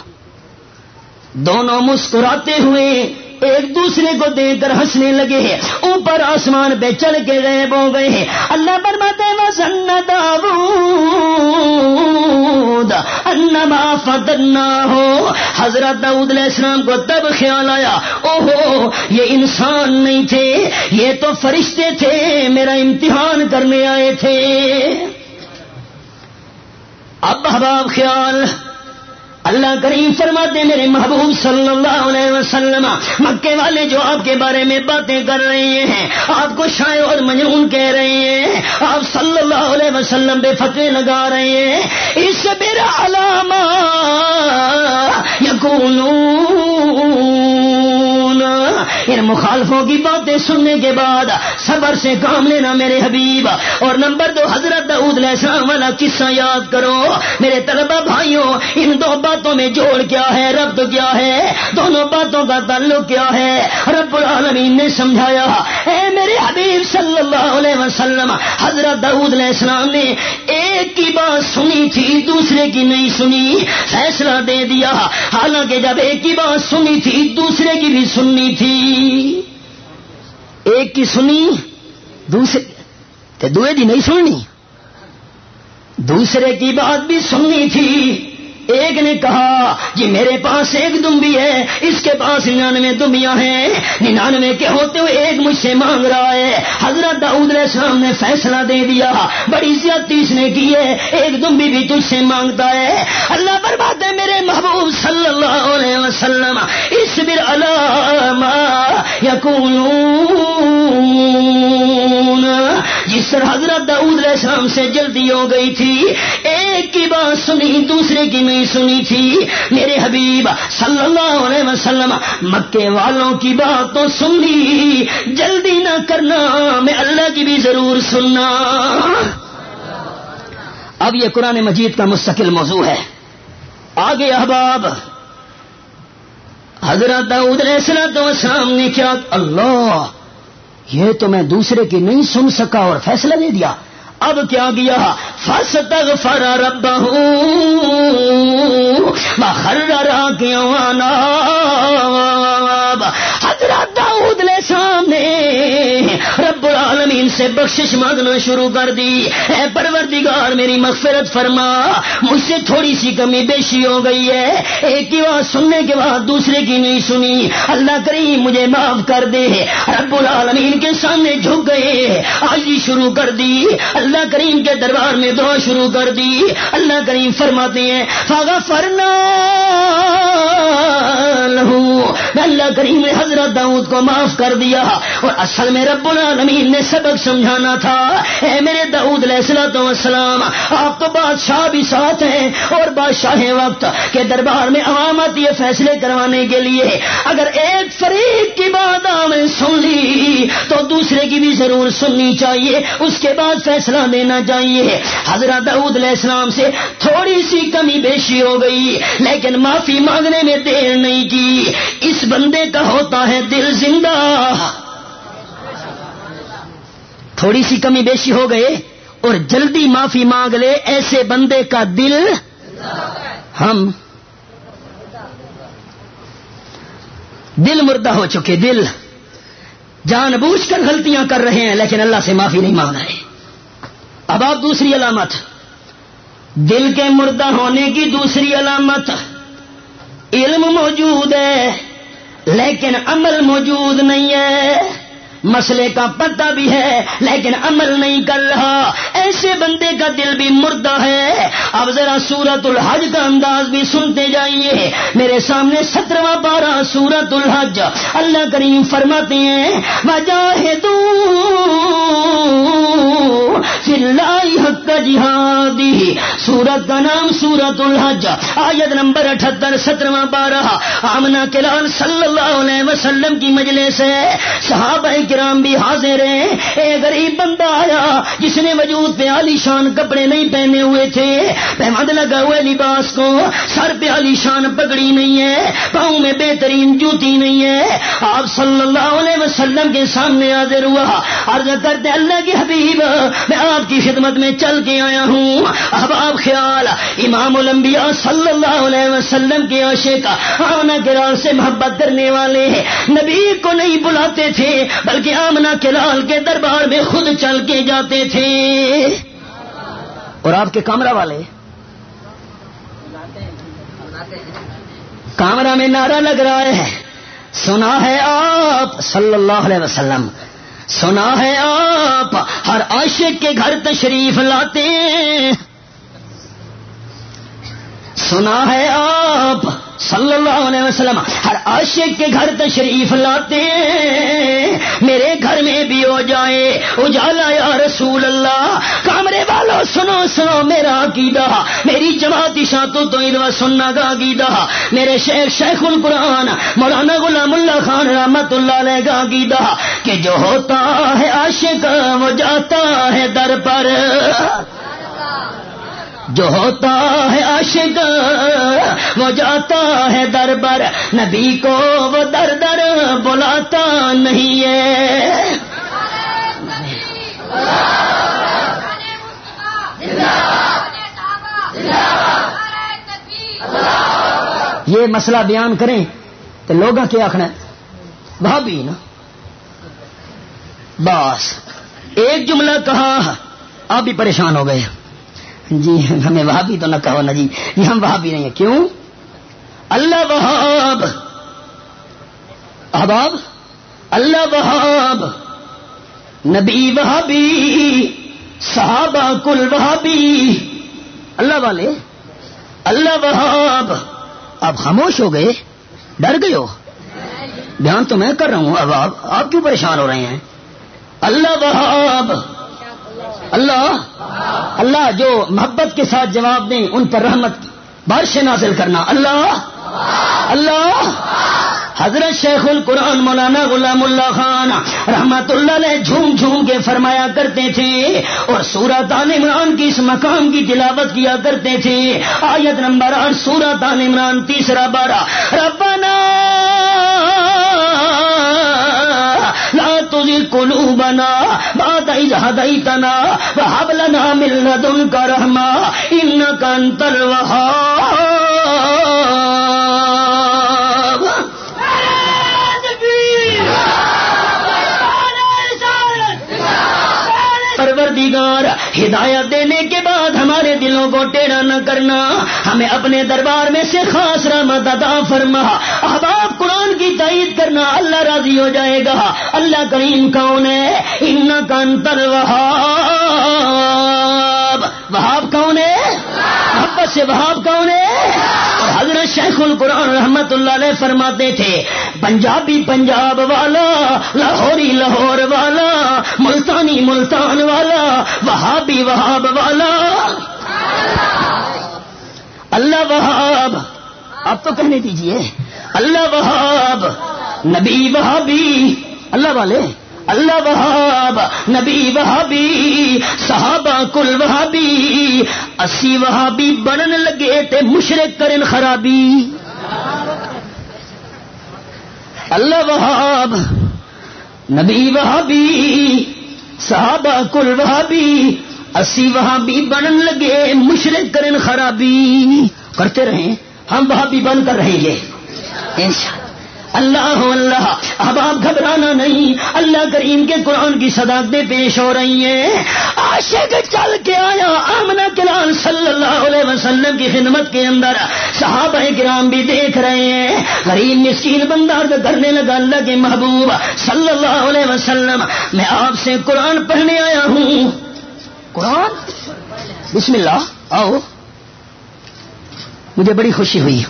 دونوں مسکراتے ہوئے ایک دوسرے کو دیکھ کر ہنسنے لگے ہیں۔ اوپر آسمان پہ چڑھ کے گئے بو گئے ہیں۔ اللہ برباد وسن داود انما فتنا ہو حضرت داؤد علیہ السلام کو تب خیال آیا، اوہو، یہ انسان نہیں تھے، یہ تو فرشتے تھے، میرا امتحان کرنے آئے تھے۔ اب احباب خیال، اللہ کریم فرماتے میرے محبوب صلی اللہ علیہ وسلم، مکے والے جو آپ کے بارے میں باتیں کر رہے ہیں، آپ کو شائع اور مجنون کہہ رہے ہیں، آپ صلی اللہ علیہ وسلم بے فتوے لگا رہے ہیں، اس میرا علامہ یقون ان یعنی مخالفوں کی باتیں سننے کے بعد صبر سے کام لینا میرے حبیب۔ اور نمبر دو، حضرت دعود علیہ السلام والا قصہ یاد کرو۔ میرے طلبہ بھائیوں، ان دو باتوں میں جوڑ کیا ہے رب کیا ہے۔ دونوں باتوں کا تعلق کیا ہے۔ رب العالمین نے سمجھایا، اے میرے حبیب صلی اللہ علیہ وسلم، حضرت دعود علیہ السلام نے ایک کی بات سنی تھی، دوسرے کی نہیں سنی، فیصلہ دے دیا۔ حالانکہ جب ایک کی بات سنی تھی دوسرے کی بھی سننی تھی۔ ایک کی سنی، دوسرے دوے دی نہیں سننی۔ دوسرے کی بات بھی سننی تھی۔ ایک نے کہا جی میرے پاس ایک دمبی ہے، اس کے پاس ننانوے دمبیاں ہیں۔ ننانوے کے ہوتے ہوئے ایک مجھ سے مانگ رہا ہے۔ حضرت داؤد علیہ السلام نے فیصلہ دے دیا۔ بڑی زیادتی اس نے کی ہے، ایک دمبی بھی تجھ سے مانگتا ہے۔ اللہ وسلم اس بر علامہ یقون جس طرح حضرت داؤد علیہ السلام سے جلدی ہو گئی تھی، ایک کی بات سنی، دوسرے کی نہیں سنی تھی۔ میرے حبیب، صلی اللہ علیہ وسلم، مکے والوں کی بات تو سن لی جلدی نہ کرنا، میں اللہ کی بھی ضرور سننا۔ اب یہ قرآن مجید کا مستقل موضوع ہے۔ آگے احباب حضرت داؤد علیہ السلام نے کیا، اللہ، یہ تو میں دوسرے کی نہیں سن سکا اور فیصلہ دے دیا۔ اب کیا گیا فس تک فرا رب ہر کیوں حضرت داؤد علیہ السلام نے رب العالمین سے بخشش مانگنا شروع کر دی۔ اے پروردگار، میری مغفرت فرما۔ مجھ سے تھوڑی سی کمی بیشی ہو گئی ہے۔ ایک کی بات سننے کے بعد دوسرے کی نہیں سنی۔ اللہ کریم مجھے معاف کر دے۔ رب العالمین کے سامنے جھک گئے۔ آج ہی شروع کر دی۔ اللہ کریم کے دربار میں دعا شروع کر دی۔ اللہ کریم فرماتے ہیں فاغا فرنا اللہ کریم نے حضرت داؤد کو معاف کر دیا اور اصل میں رب العالمین نے سبق سمجھانا تھا۔ اے میرے داؤد علیہ السلام والسلام، آپ تو بادشاہ بھی ساتھ ہیں اور بادشاہ وقت کے دربار میں عوامت یہ فیصلے کروانے کے لیے۔ اگر ایک فریق کی بات آپ نے سن لی، تو دوسرے کی بھی ضرور سننی چاہیے۔ اس کے بعد فیصلہ دینا چاہیے۔ حضرت داؤد علیہ السلام سے تھوڑی سی کمی بیشی ہو گئی، لیکن معافی مانگنے میں دیر نہیں کی۔ اس بندے کا ہوتا ہے دل زندہ۔ تھوڑی سی کمی بیشی ہو گئے اور جلدی معافی مانگ لے، ایسے بندے کا دل۔ ہم۔ دل مردہ ہو چکے، دل۔ جان بوجھ کر غلطیاں کر رہے ہیں، لیکن اللہ سے معافی نہیں مانگ رہے۔ اب آپ دوسری علامت۔ دل کے مردہ ہونے کی دوسری علامت۔ علم موجود ہے۔ لیکن عمل موجود نہیں ہے۔ مسئلے کا پتہ بھی ہے، لیکن عمل نہیں کر رہا۔ ایسے بندے کا دل بھی مردہ ہے۔ اب ذرا سورت الحج کا انداز بھی سنتے جائیے۔ میرے سامنے سترواں بارہ سورت الحج۔ اللہ کریم فرماتے ہیں وجاہدو حق جہادی سورت کا نام سورت الحج۔ آیت نمبر اٹھہتر سترواں بارہ آمنا کلال صلی اللہ علیہ وسلم کی مجلس ہے۔ صحابہ کرام بھی حاضر ہیں۔ اے غریب بندہ آیا، جس نے وجود پہ عالی شان کپڑے نہیں پہنے ہوئے تھے۔ پہمد لگا ہوئے لباس کو۔ سر پہ عالی شان پگڑی نہیں ہے۔ پاؤں میں بہترین جوتی نہیں ہے۔ آپ صلی اللہ علیہ وسلم کے سامنے حاضر ہوا۔ عرض کرتے اللہ کے حبیب، میں آپ کی خدمت میں چل کے آیا ہوں۔ اب آپ خیال، امام الانبیاء صلی اللہ علیہ وسلم کے عاشق آمنا کرال سے محبت کرنے والے نبی کو نہیں بلاتے تھے، بلکہ آمنا کے لال کے دربار میں خود چل کے جاتے تھے۔ اور آپ کے کامرہ والے؟ کامرہ میں نعرہ لگ رہا ہے۔ سنا ہے آپ صلی اللہ علیہ وسلم۔ سنا ہے آپ ہر عاشق کے گھر تشریف لاتے۔ سنا ہے آپ صلی اللہ علیہ وسلم، ہر عاشق کے گھر تشریف لاتے میرے گھر میں بھی ہو جائے۔ اجالا یا رسول اللہ کامرے والوں سنو سنو میرا عقیدہ۔ میری جماعتی شاتو تو ادوا سننا کا عقیدہ۔ میرے شیخ شیخ القرآن، مولانا غلام اللہ خان رحمت اللہ علیہ کا عقیدہ کہ جو ہوتا ہے عاشق، وہ جاتا ہے در پر۔ جو ہوتا ہے عاشق، وہ جاتا ہے در بر نبی کو وہ در در بلاتا نہیں ہے۔ یہ مسئلہ بیان کریں تو لوگوں کے آخنا وہ بھی نا۔ بس، ایک جملہ کہا، آپ بھی پریشان ہو گئے۔ جی ہمیں وہاں بھی تو نہ کہو نا جی۔, جی، ہم وہاں بھی نہیں ہیں۔ کیوں؟ اللہ وہاب۔ احباب، اللہ وہاب۔ نبی وہابی، صحابہ کل وہابی۔ اللہ والے، اللہ وہاب۔ اب خاموش ہو گئے؟ ڈر گئے ہو؟ بیان تو میں کر رہا ہوں۔ اب آپ آپ کیوں پریشان ہو رہے ہیں؟ اللہ وہاب۔ اللہ اللہ جو محبت کے ساتھ جواب دیں، ان پر رحمت، بارش نازل کرنا۔ اللہ اللہ، حضرت شیخ القرآن مولانا غلام اللہ خان رحمت اللہ نے جھوم جھوم کے فرمایا کرتے تھے اور سورت عال عمران کی اس مقام کی تلاوت کیا کرتے تھے۔ آیت نمبر آٹھ سورت عال عمران تیسرا بارہ۔ ربنا لا تزغ قلوبنا بعد إذ هديتنا وهب لنا من لدنك رحمة إنك أنت الوهاب پروردگار، ہدایت دینے کے بعد ہمارے دلوں کو ٹیڑھا نہ کرنا۔ ہمیں اپنے دربار میں سے خاص رحمت عطا فرما۔ اب آپ قرآن کی تائید کرنا اللہ راضی ہو جائے گا۔ اللہ کریم کون ہے؟ ان کا انتر وہاب کون ہے؟ محبت سے وہاب کون ہے؟ اور حضرت شیخ القرآن رحمت اللہ علیہ فرماتے تھے، پنجابی پنجاب والا، لاہوری لاہور والا، ملتانی ملتان والا، وہابی وہاب والا۔ اللہ وہاب۔ آپ تو کہنے دیجیے۔ اللہ وہاب۔ نبی وہابی۔ اللہ والے۔ اللہ وہاب۔ نبی وہابی۔ صحابہ کل وہابی۔ اسی وہابی بنن لگے تے مشرق کرن خرابی۔ اللہ وہاب۔ نبی وہابی۔ صحابہ کل وہابی۔ اسی وہابی بنن لگے، مشرق کرن خرابی کرتے رہیں۔ ہم وہابی بن کر رہیں گے۔ انشاءاللہ۔ اللہ اللہ۔ اب آپ گھبرانا نہیں۔ اللہ کریم کے قرآن کی صداقتیں پیش ہو رہی ہیں۔ عاشق چل کے آیا آمنا کلال صلی اللہ علیہ وسلم کی خدمت کے اندر۔ صحابہ کرام بھی دیکھ رہے ہیں۔ غریب مسکین بندار کرنے لگا، اللہ کے محبوب صلی اللہ علیہ وسلم، میں آپ سے قرآن پڑھنے آیا ہوں۔ قرآن؟ بسم اللہ، آؤ۔ مجھے بڑی خوشی ہوئی۔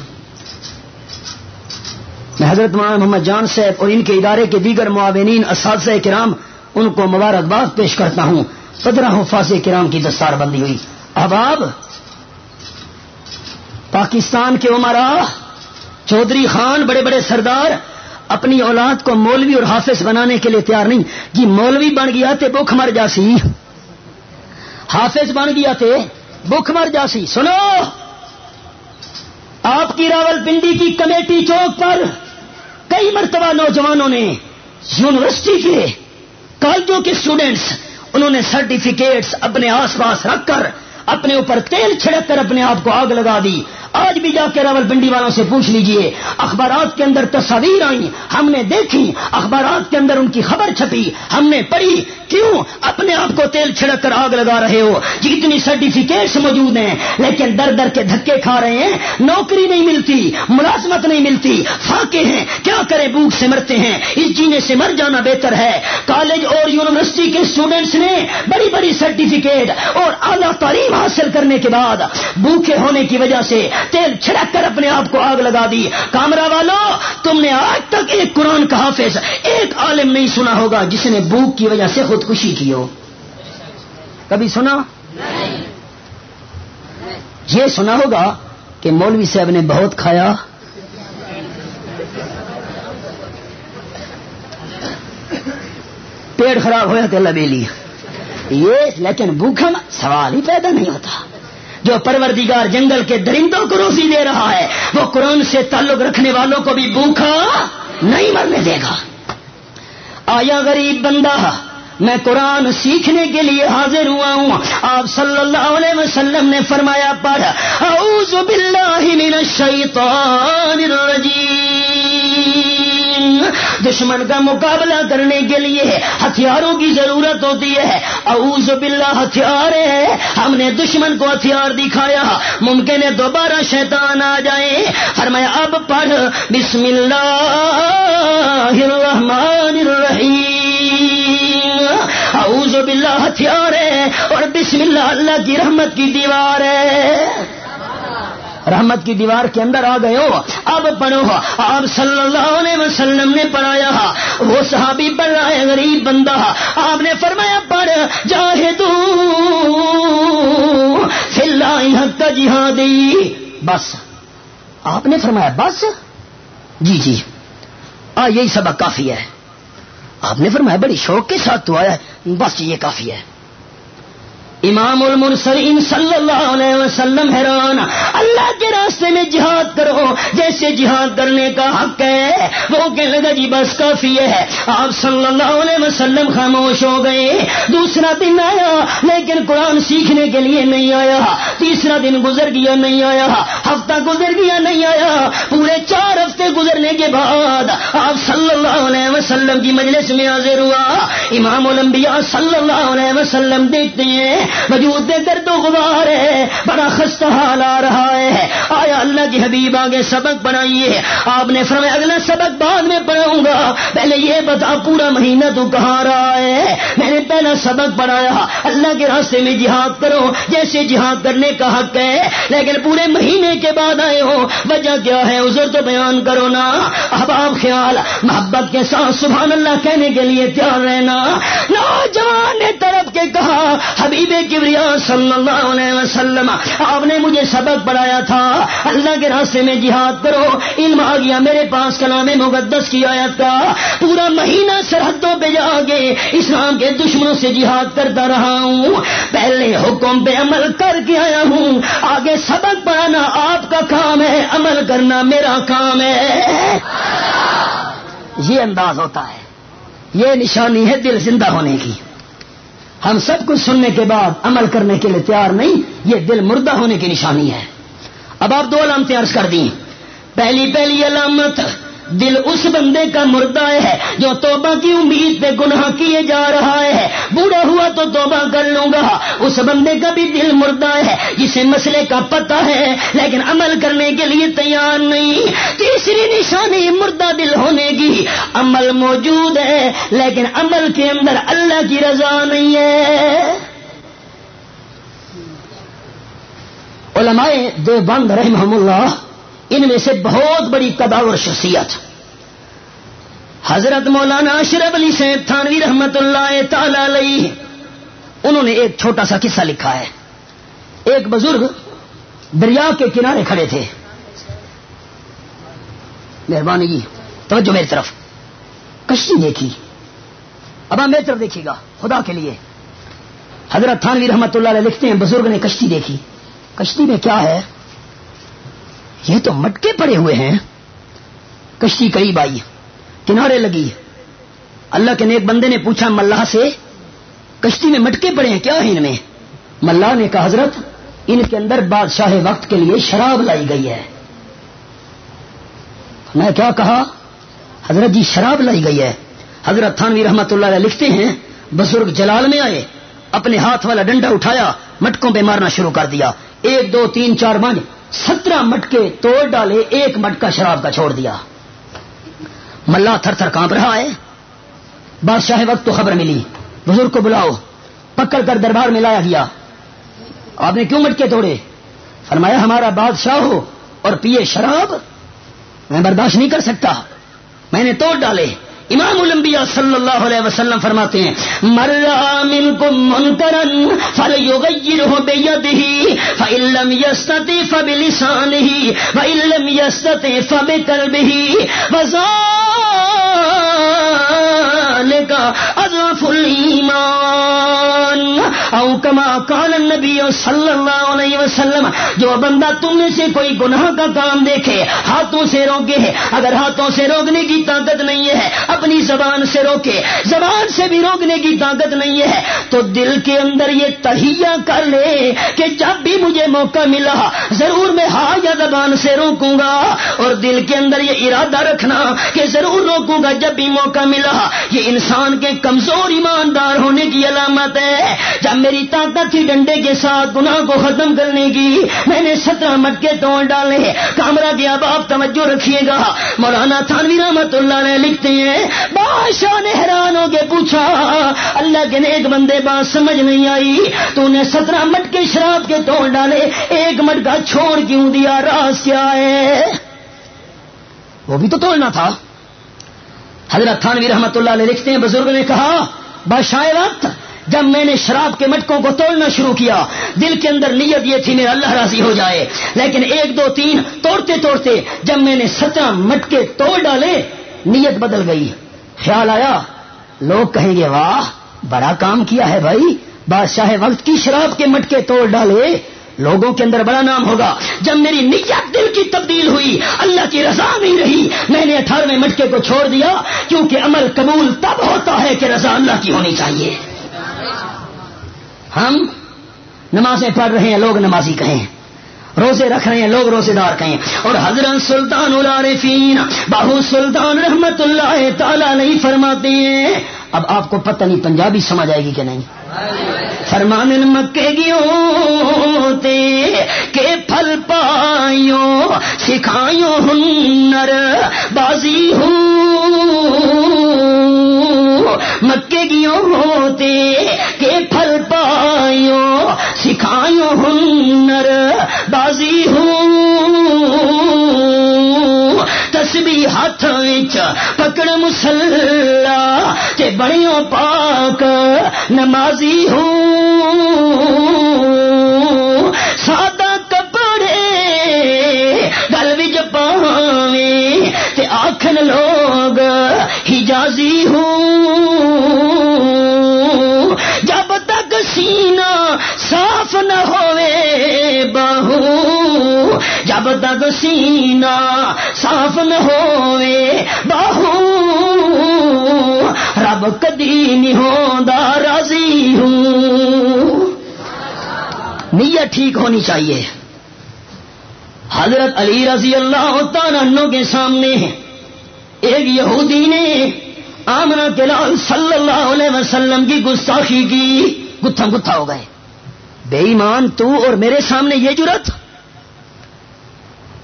میں حضرت مولانا محمد جان صاحب اور ان کے ادارے کے دیگر معاونین، اساتذہ کرام، ان کو مبارکباد پیش کرتا ہوں۔ پندرہ حفاظ کرام کی دستار بندی ہوئی۔ اب آپ، پاکستان کے عمرا چودھری خان، بڑے بڑے سردار، اپنی اولاد کو مولوی اور حافظ بنانے کے لیے تیار نہیں۔ جی مولوی بن گیا تھے بھوک مر جاسی۔ حافظ بن گیا تھے بھوک مر جاسی سنو، آپ کی راول پنڈی کی کمیٹی چوک پر کئی مرتبہ نوجوانوں نے یونیورسٹی کے کالجوں کے اسٹوڈینٹس انہوں نے سرٹیفکیٹس اپنے آس پاس رکھ کر اپنے اوپر تیل چھڑک کر اپنے آپ کو آگ لگا دی۔ آج بھی جا کے راول پنڈی والوں سے پوچھ لیجیے، اخبارات کے اندر تصاویر آئی ہم نے دیکھی، اخبارات کے اندر ان کی خبر چھپی، ہم نے پڑھی کیوں اپنے آپ کو تیل چھڑک کر آگ لگا رہے ہو؟ جتنی سرٹیفکیٹس موجود ہیں، لیکن در در کے دھکے کھا رہے ہیں، نوکری نہیں ملتی، ملازمت نہیں ملتی، فاقے ہیں، کیا کرے؟ بھوک سے مرتے ہیں، اس جینے سے مر جانا بہتر ہے۔ کالج اور یونیورسٹی کے اسٹوڈینٹس نے بڑی بڑی سرٹیفکیٹ اور اعلیٰ تعلیم حاصل کرنے کے بعد بھوکے ہونے کی وجہ سے تیل چھڑک کر اپنے آپ کو آگ لگا دی۔ کامرا والو، تم نے آج تک ایک قرآن کا حافظ، ایک عالم نہیں سنا ہوگا جس نے بھوک کی وجہ سے خودکشی کی ہو۔ کبھی سنا؟ یہ سنا ہوگا کہ مولوی صاحب نے بہت کھایا۔ پیٹ خراب ہوا تو لبیلی یہ لیکن بھوکھا سوال ہی پیدا نہیں ہوتا۔ جو پروردگار جنگل کے درندوں کو روزی دے رہا ہے، وہ قرآن سے تعلق رکھنے والوں کو بھی بھوکھا نہیں مرنے دے گا۔ آیا غریب بندہ میں قرآن سیکھنے کے لیے حاضر ہوا ہوں۔ آپ صلی اللہ علیہ وسلم نے فرمایا، پڑھ۔ اعوذ باللہ من الشیطان الرجیم۔ دشمن کا مقابلہ کرنے کے لیے ہتھیاروں کی ضرورت ہوتی ہے۔ اعوذ باللہ، ہتھیار ہے۔ ہم نے دشمن کو ہتھیار دکھایا۔ ممکن ہے دوبارہ شیطان آ جائے۔ فرمایا، اب پڑھ۔ بسم اللہ الرحمن الرحیم۔ اعوذ باللہ ہتھیار ہے اور بسم اللہ اللہ کی رحمت کی دیوار ہے۔ رحمت کی دیوار کے اندر آ گئے ہو۔ اب پڑھو۔ آپ صلی اللہ علیہ وسلم نے پڑھایا۔ وہ صحابی پڑھ رہا ہے، غریب بندہ۔ آپ نے فرمایا، پڑھ۔ جاہے تو۔ حق جہادی بس۔ آپ نے فرمایا، بس۔ جی جی۔ آ، یہی سبق کافی ہے۔ آپ نے فرمایا بڑی شوق کے ساتھ تو آیا بس یہ کافی ہے۔ امام المرسلین صلی اللہ علیہ وسلم حیران۔ اللہ کے راستے میں جہاد کرو۔ جیسے جہاد کرنے کا حق ہے، وہ کہنے لگا جی بس کافی ہے۔ آپ صلی اللہ علیہ وسلم خاموش ہو گئے۔ دوسرا دن آیا، لیکن قرآن سیکھنے کے لیے نہیں آیا۔ تیسرا دن گزر گیا، نہیں آیا۔ ہفتہ گزر گیا، نہیں آیا۔ پورے چار ہفتے گزرنے کے بعد وسلم کی مجلس میں حاضر ہوا۔ امام الانبیاء صلی اللہ علیہ وسلم دیکھتے ہیں، وجود درد و غبار ہے، بڑا خستہ حال آ رہا ہے۔ آیا اللہ کی حبیب آگے سبق پڑھائیے آپ نے فرمایا، اگلا سبق بعد میں پڑھاؤں گا۔ پہلے یہ بتا، پورا مہینہ تو کہاں رہا ہے؟ میں نے پہلا سبق پڑھایا۔ اللہ کے راستے میں جہاد کرو۔ جیسے جہاد کرنے کا حق ہے، لیکن پورے مہینے کے بعد آئے ہو۔ وجہ کیا ہے؟ ازر تو بیان کرو نا۔ اب آپ خیال، محبت کے ساتھ سبحان اللہ کہنے کے لیے تیار رہنا۔ نوجوان نے طرف کے کہا، حبیب کبریا صلی اللہ علیہ وسلم، آپ نے مجھے سبق پڑھایا تھا۔ اللہ کے راستے میں جہاد کرو۔ علم آ گیا۔ میرے پاس کلام مقدس کی آیت کا پورا مہینہ سرحدوں پہ جا کے اسلام کے دشمنوں سے جہاد کرتا رہا ہوں۔ پہلے حکم پہ عمل کر کے آیا ہوں۔ آگے سبق پڑھانا آپ کا کام ہے، عمل کرنا میرا کام ہے۔ یہ انداز ہوتا ہے۔ یہ نشانی ہے دل زندہ ہونے کی۔ ہم سب کچھ سننے کے بعد، عمل کرنے کے لیے تیار نہیں، یہ دل مردہ ہونے کی نشانی ہے۔ اب آپ دو علامتیں عرض کر دیں۔ پہلی پہلی علامت دل اس بندے کا مردہ ہے جو توبہ کی امید پہ گناہ کیے جا رہا ہے۔ بوڑھا ہوا تو توبہ کر لوں گا۔ اس بندے کا بھی دل مردہ ہے، جسے مسئلے کا پتہ ہے، لیکن عمل کرنے کے لیے تیار نہیں۔ تیسری نشانی مردہ دل ہونے کی۔ عمل موجود ہے، لیکن عمل کے اندر اللہ کی رضا نہیں ہے۔ علماء دیوبند رحمہ اللہ ان میں سے بہت بڑی اور شخصیت۔ حضرت مولانا اشرف علی سید تھانوی رحمت اللہ تعالی علیہ، انہوں نے ایک چھوٹا سا قصہ لکھا ہے۔ ایک بزرگ دریا کے کنارے کھڑے تھے۔ مہربانی جی توجہ میری طرف۔ کشتی دیکھی۔ اب آپ میری طرف دیکھیے گا، خدا کے لیے۔ حضرت تھانوی رحمت اللہ علیہ لکھتے ہیں، بزرگ نے کشتی دیکھی۔ کشتی میں کیا ہے؟ یہ تو مٹکے پڑے ہوئے ہیں۔ کشتی قریب آئی، کنارے لگی۔ اللہ کے نیک بندے نے پوچھا، ملاح سے کشتی میں مٹکے پڑے ہیں، کیا ہے ان میں؟ ملا نے کہا، حضرت، ان کے اندر بادشاہ وقت کے لیے شراب لائی گئی ہے۔ میں کیا کہا؟ حضرت جی شراب لائی گئی ہے۔ حضرت تھانوی رحمت اللہ علیہ لکھتے ہیں، بزرگ جلال میں آئے، اپنے ہاتھ والا ڈنڈا اٹھایا، مٹکوں پہ مارنا شروع کر دیا۔ ایک، دو، تین، چار، پانچ سترہ مٹکے توڑ ڈالے، ایک مٹکا شراب کا چھوڑ دیا۔ ملا تھر تھر کانپ رہا ہے۔ بادشاہ وقت تو خبر ملی۔ بزرگ کو بلاؤ۔ پکڑ کر دربار میں لایا گیا۔ آپ نے کیوں مٹکے توڑے؟ فرمایا، ہمارا بادشاہ ہو اور پیے شراب، میں برداشت نہیں کر سکتا۔ میں نے توڑ ڈالے۔ امام الانبیاء صلی اللہ علیہ وسلم فرماتے ہیں، مرا من منکم منکرن فلیغیرہ بیدہی فإن لم یستطع فبلسانہ وإن لم یستطع فبقلبہ وذالک اضعف الایمان. او کما قال النبی صلی اللہ علیہ وسلم، جو بندہ تم میں سے کوئی گناہ کا کام دیکھے، ہاتھوں سے روکے اگر ہاتھوں سے روکنے کی طاقت نہیں ہے اپنی زبان سے روکے، زبان سے بھی روکنے کی طاقت نہیں ہے۔ تو دل کے اندر یہ تہیا کر لے کہ جب بھی مجھے موقع ملا، ضرور میں ہاں یا زبان سے روکوں گا۔ اور دل کے اندر یہ ارادہ رکھنا کہ ضرور روکوں گا جب بھی موقع ملا۔ یہ انسان کے کمزور ایماندار ہونے کی علامت ہے۔ جب میری طاقت تھی ڈنڈے کے ساتھ گناہ کو ختم کرنے کی، میں نے سترہ مٹکے توڑ ڈالے۔ کامرا کے اب آپ توجہ رکھیے گا۔ مولانا تھانوی رحمت اللہ نے لکھتے ہیں بادشاہ نے حیران ہو کے پوچھا، اللہ کے نیک بندے، بات سمجھ نہیں آئی۔ تو نے سترہ مٹ کے شراب کے توڑ ڈالے، ایک مٹ کا چھوڑ کیوں دیا؟ راز کیا ہے؟ وہ بھی تو توڑنا تھا۔ حضرت تھانوی رحمت اللہ علیہ لکھتے ہیں، بزرگ نے کہا، بادشاہ وقت جب میں نے شراب کے مٹکوں کو توڑنا شروع کیا، دل کے اندر نیت یہ تھی، میرا اللہ راضی ہو جائے۔ لیکن ایک دو تین توڑتے توڑتے جب میں نے سترہ مٹکے توڑ ڈالے نیت بدل گئی خیال آیا، لوگ کہیں گے، واہ، بڑا کام کیا ہے بھائی۔ بادشاہ وقت کی شراب کے مٹکے توڑ ڈالے۔ لوگوں کے اندر بڑا نام ہوگا۔ جب میری نیت دل کی تبدیل ہوئی، اللہ کی رضا نہیں رہی، میں نے اٹھارہویں مٹکے کو چھوڑ دیا۔ کیونکہ عمل قبول تب ہوتا ہے کہ رضا اللہ کی ہونی چاہیے۔ ہم نمازیں پڑھ رہے ہیں، لوگ نمازی کہیں۔ روزے رکھ رہے ہیں، لوگ روزے دار کہیں۔ اور حضرت سلطان العارفین باہو سلطان رحمت اللہ تعالی نہیں فرماتے ہیں، اب آپ کو پتہ نہیں پنجابی سمجھ آئے گی کہ نہیں۔ فرمان مکے گیوں تے کے پھل پائیوں، سکھائیوں ہنر بازی ہوں مکے گیوں ہوتے کہ پھل پائیوں سکھائیوں ہنر بازی ہوں تسبی ہاتھ پکڑ مسلح تے بڑیوں پاک نمازی ہوں سادہ کپڑے گل بچ پاویں تے آخر لوگ حجازی ہوں بہو جب تک سینہ صاف نہ ہوئے بہو رب کدی نہیں ہوتا راضی ہوں۔ نیت ٹھیک ہونی چاہیے۔ حضرت علی رضی اللہ تعالیٰ کے سامنے ایک یہودی نے آمنا کے لال صلی اللہ علیہ وسلم کی گستاخی کی، گتھا گتھا ہو گئے۔ بے ایمان تو اور میرے سامنے یہ جرت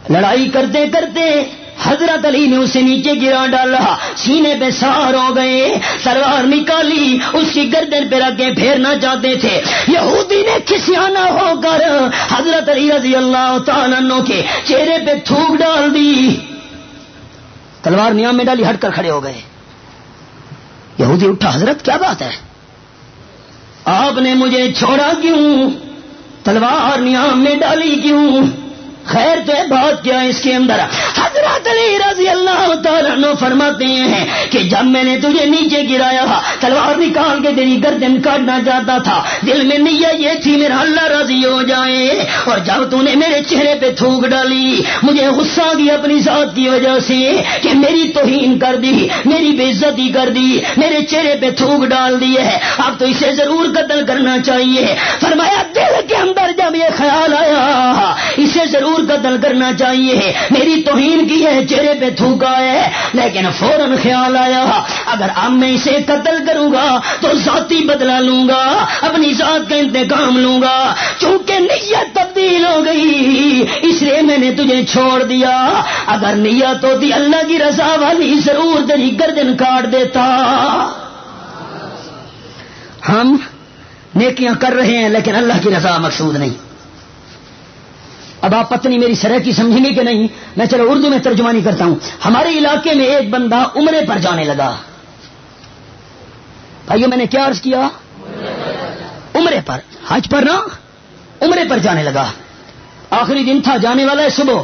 لڑائی کرتے کرتے حضرت علی نے اسے نیچے گرا ڈالا، سینے پہ سوار ہو گئے۔ سلوار نکالی اس کی گردن پہ رکھ کے پھیرنا چاہتے تھے۔ یہودی نے کسیانہ ہو کر حضرت علی رضی اللہ تعالیٰ کے چہرے پہ تھوک ڈال دی۔ تلوار نیام میں ڈالی، ہٹ کر کھڑے ہو گئے۔ یہودی اٹھا، حضرت کیا بات ہے؟ آپ نے مجھے چھوڑا کیوں؟ تلوار نیام میں ڈالی کیوں؟ خیر تو بات کیا اس کے اندر؟ حضرت علی رضی اللہ تعالیٰ فرماتے ہیں کہ جب میں نے تجھے نیچے گرایا تلوار نکال کے تیری گردن کاٹنا چاہتا تھا، دل میں نیت یہ تھی، میرا اللہ راضی ہو جائے۔ اور جب تو نے میرے چہرے پہ تھوک ڈالی، مجھے غصہ دی اپنی ذات کی وجہ سے کہ میری توہین کر دی، میری بےزتی کر دی، میرے چہرے پہ تھوک ڈال دی ہے۔ اب تو اسے ضرور قتل کرنا چاہیے۔ فرمایا، دل کے اندر جب یہ خیال آیا، اسے ضرور ضرور قتل کرنا چاہیے۔ میری توہین کی ہے، چہرے پہ تھوکا ہے۔ لیکن فوراً خیال آیا۔ اگر اب میں اسے قتل کروں گا، تو ذاتی بدلا لوں گا۔ اپنی ذات کا انتقام لوں گا۔ چونکہ نیت تبدیل ہو گئی، اس لیے میں نے تجھے چھوڑ دیا۔ اگر نیت ہوتی، اللہ کی رضا والی ضرور تیری گردن کاٹ دیتا۔ ہم نیکیاں کر رہے ہیں، لیکن اللہ کی رضا مقصود نہیں۔ اب آپ پتنی میری سرح کی سمجھیں گے کہ نہیں؟ میں چلو اردو میں ترجمانی کرتا ہوں۔ ہمارے علاقے میں ایک بندہ عمرے پر جانے لگا۔ بھائیو، میں نے کیا عرض کیا؟ عمرے پر۔ حج پر نا؟ عمرے پر جانے لگا۔ آخری دن تھا، جانے والا ہے صبح۔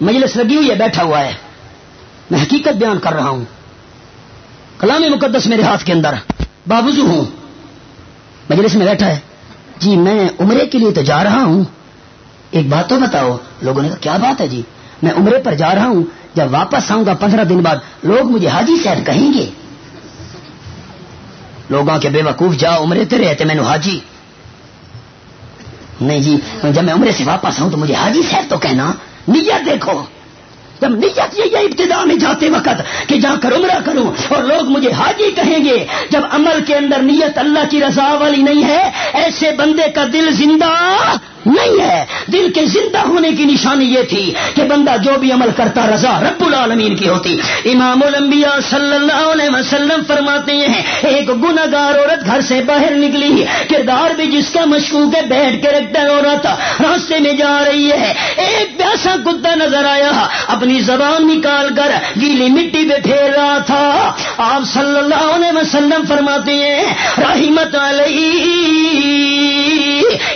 مجلس لگی ہوئی ہے، بیٹھا ہوا ہے۔ میں حقیقت بیان کر رہا ہوں۔ کلام مقدس میرے ہاتھ کے اندر۔ بابوزو ہوں۔ مجلس میں بیٹھا ہے۔ جی میں عمرے کے لیے تو جا رہا ہوں۔ ایک بات تو بتاؤ، لوگوں نے کہا، کیا بات ہے جی؟ میں عمرے پر جا رہا ہوں، جب واپس آؤں گا پندرہ دن بعد، لوگ مجھے حاجی صاحب کہیں گے۔ لوگوں کے بے وقوف، جا عمرے تے رہتے میں نے حاجی۔ نہیں جی جب میں عمرے سے واپس آؤں تو مجھے حاجی صاحب تو کہنا، نیت دیکھو۔ جب نیت یہ ابتدا میں جاتے وقت کہ جا کر عمرہ کروں اور لوگ مجھے حاجی کہیں گے، جب عمل کے اندر نیت اللہ کی رضا والی نہیں ہے، ایسے بندے کا دل زندہ نہیں ہے۔ دل کے زندہ ہونے کی نشانی یہ تھی کہ بندہ جو بھی عمل کرتا رضا رب العالمین کی ہوتی۔ امام الانبیاء صلی اللہ علیہ وسلم فرماتے ہیں، ایک گناگار عورت گھر سے باہر نکلی، کردار بھی جس کا مشکوک ہے، بیٹھ کے رکھتا عورت راستے میں جا رہی ہے۔ ایک پیاسا کتا نظر آیا، اپنی زبان نکال کر گیلی مٹی پہ پھیر رہا تھا۔ آپ صلی اللہ علیہ وسلم فرماتے ہیں، رحمت علیہ۔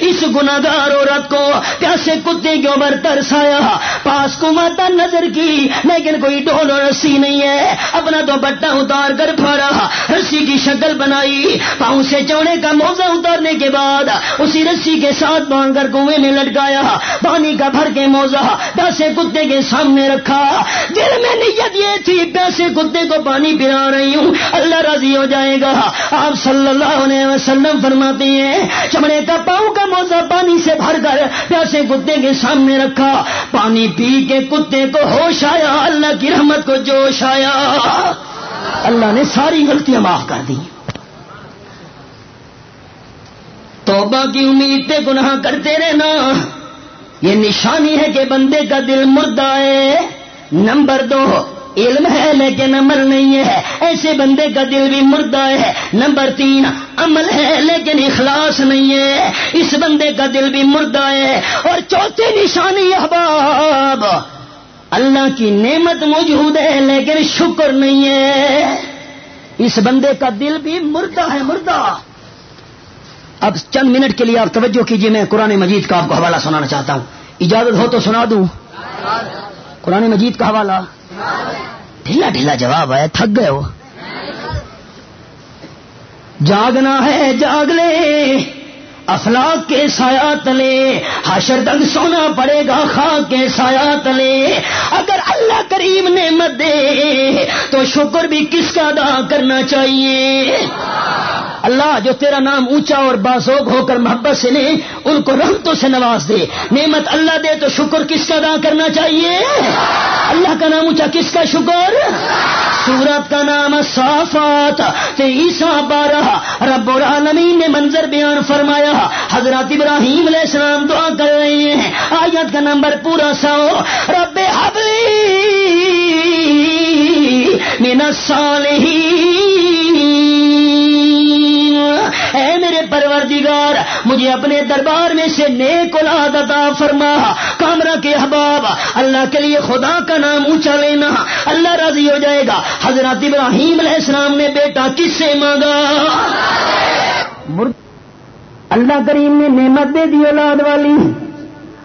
اس گناگار عورت کو پیاسے کتے کے اوپر ترسایا۔ پاس کو ماتا نظر کی، لیکن کوئی ڈول اور رسی نہیں ہے۔ اپنا تو بٹا اتار کر پھاڑا، رسی کی شکل بنائی۔ پاؤں سے چوڑے کا موزہ اتارنے کے بعد اسی رسی کے ساتھ باندھ کر کنویں میں لٹکایا۔ پانی کا بھر کے موزہ پیاسے کتے کے سامنے رکھا۔ دل میں نیت یہ تھی، پیاسے کتے کو پانی پلا رہی ہوں۔ اللہ راضی ہو جائے گا۔ آپ صلی اللہ علیہ وسلم فرماتے ہیں، چمڑے کا پاؤں کا موزہ پانی سے بھر کر پیاسے کتے کے سامنے رکھا۔ پانی پی کے کتے کو ہوش آیا، اللہ کی رحمت کو جوش آیا۔ اللہ نے ساری غلطیاں معاف کر دی توبہ کی امید پہ گناہ کرتے رہنا۔ یہ نشانی ہے کہ بندے کا دل مردہ ہے۔ نمبر دو علم ہے لیکن عمل نہیں ہے۔ ایسے بندے کا دل بھی مردہ ہے۔ نمبر تین، عمل ہے لیکن اخلاص نہیں ہے۔ اس بندے کا دل بھی مردہ ہے۔ اور چوتھی نشانی احباب، اللہ کی نعمت موجود ہے لیکن شکر نہیں ہے۔ اس بندے کا دل بھی مردہ ہے، مردہ۔ اب چند منٹ کے لیے آپ توجہ کیجیے میں قرآن مجید کا آپ کو حوالہ سنانا چاہتا ہوں۔ اجازت ہو تو سنا دوں۔ قرآن مجید کا حوالہ۔ ڈھیلا ڈھیلا جواب آیا، تھک گئے ہو۔ جاگنا ہے جاگ لے افلاق کے سایہ تلے، حشر تک سونا پڑے گا خاک کے سایہ تلے۔ اگر اللہ کریم نے مت دے، تو شکر بھی کس کا ادا کرنا چاہیے؟ اللہ جو تیرا نام اونچا اور بازوگ ہو کر محبت سے لے ان کو رحمتوں سے نواز دے۔ نعمت اللہ دے تو شکر کس کا ادا کرنا چاہیے؟ اللہ کا نام اونچا کس کا شکر؟ سورت کا نام صافات۔ عیسا بارہ، رب العالمین نے منظر بیان فرمایا۔ حضرت ابراہیم علیہ السلام دعا کر رہے ہیں۔ آیت کا نمبر پورا سو۔ رب حبلی من الصالحین۔ اے میرے پروردگار، مجھے اپنے دربار میں سے نیک اولاد عطا فرما۔ کامرا کے احباب، اللہ کے لیے خدا کا نام اونچا لینا۔ اللہ راضی ہو جائے گا۔ حضرت ابراہیم علیہ السلام نے بیٹا کس سے مانگا؟ اللہ کریم نے نعمت دے دی اولاد والی۔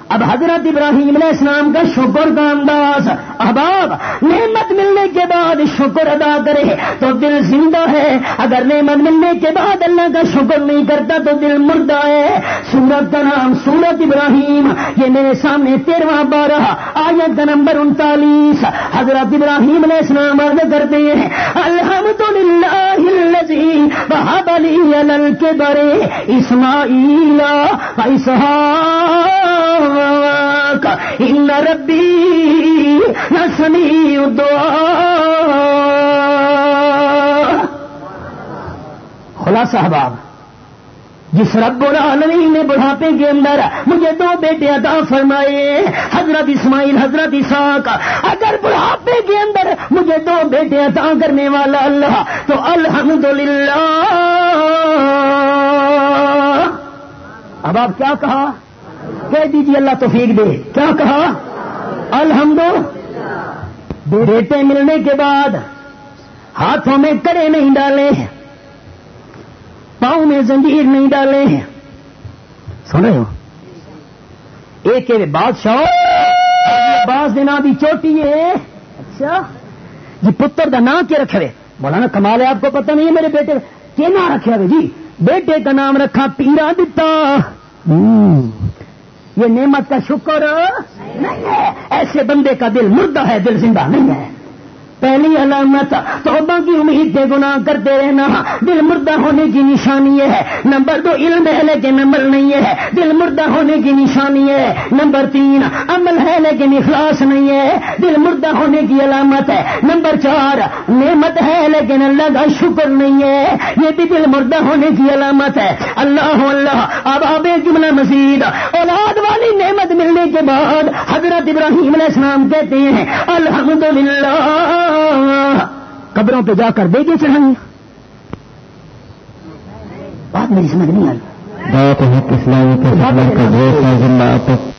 اب حضرت ابراہیم علیہ السلام کا شکر کا انداز احباب، نعمت ملنے کے بعد شکر ادا کرے تو دل زندہ ہے۔ اگر نعمت ملنے کے بعد اللہ کا شکر نہیں کرتا تو دل مردہ ہے۔ سورت کا نام سورت ابراہیم، یہ میرے سامنے تیرواں بارہ، آیت کا نمبر انتالیس۔ حضرت ابراہیم علیہ السلام عرض کرتے ہیں الحمد للہ بہاد علی کے برے اسماعیل ان ربی نسمی خلاصہ احباب جس رب العالمین نے بڑھاپے کے اندر مجھے دو بیٹے عطا فرمائے، حضرت اسماعیل، حضرت اسحاق، اگر بڑھاپے کے اندر مجھے دو بیٹے عطا کرنے والا اللہ، تو الحمدللہ۔ اب آپ کیا کہا؟ کہہ دیجیے اللہ توفیق دے۔ کیا کہا؟ الحمد بیٹے ملنے کے بعد ہاتھوں میں کڑے نہیں ڈالے پاؤں میں زنجیر نہیں ڈالے سن رہے ہو؟ ایک بادشاہ بعض دن بھی چوٹی ہے۔ اچھا جی پتر کا نام کیا رکھے بولا نا کمال ہے آپ کو پتہ نہیں ہے، میرے بیٹے کیا نام رکھا جی بیٹے کا نام رکھا، پیرا دتا۔ یہ نعمت کا شکر نہیں ہے۔ ایسے بندے کا دل مردہ ہے، دل زندہ نہیں ہے۔ پہلی علامت، توبہ کی امید کے گناہ کرتے رہنا۔ دل مردہ ہونے کی نشانی ہے۔ نمبر دو، علم ہے لیکن عمل نہیں ہے۔ دل مردہ ہونے کی نشانی ہے۔ نمبر تین، عمل ہے لیکن اخلاص نہیں ہے۔ دل مردہ ہونے کی علامت ہے۔ نمبر چار، نعمت ہے لیکن اللہ کا شکر نہیں ہے۔ یہ بھی دل مردہ ہونے کی علامت ہے۔ اللہ اللہ، اب آب جملہ مزید۔ اولاد والی نعمت ملنے کے بعد حضرت ابراہیم علیہ السلام کہتے ہیں، الحمدللہ۔ قبروں پہ جا کر دے گے چڑھائیں۔ بات میری سمجھ نہیں آئی۔ بات ہے اسلام کے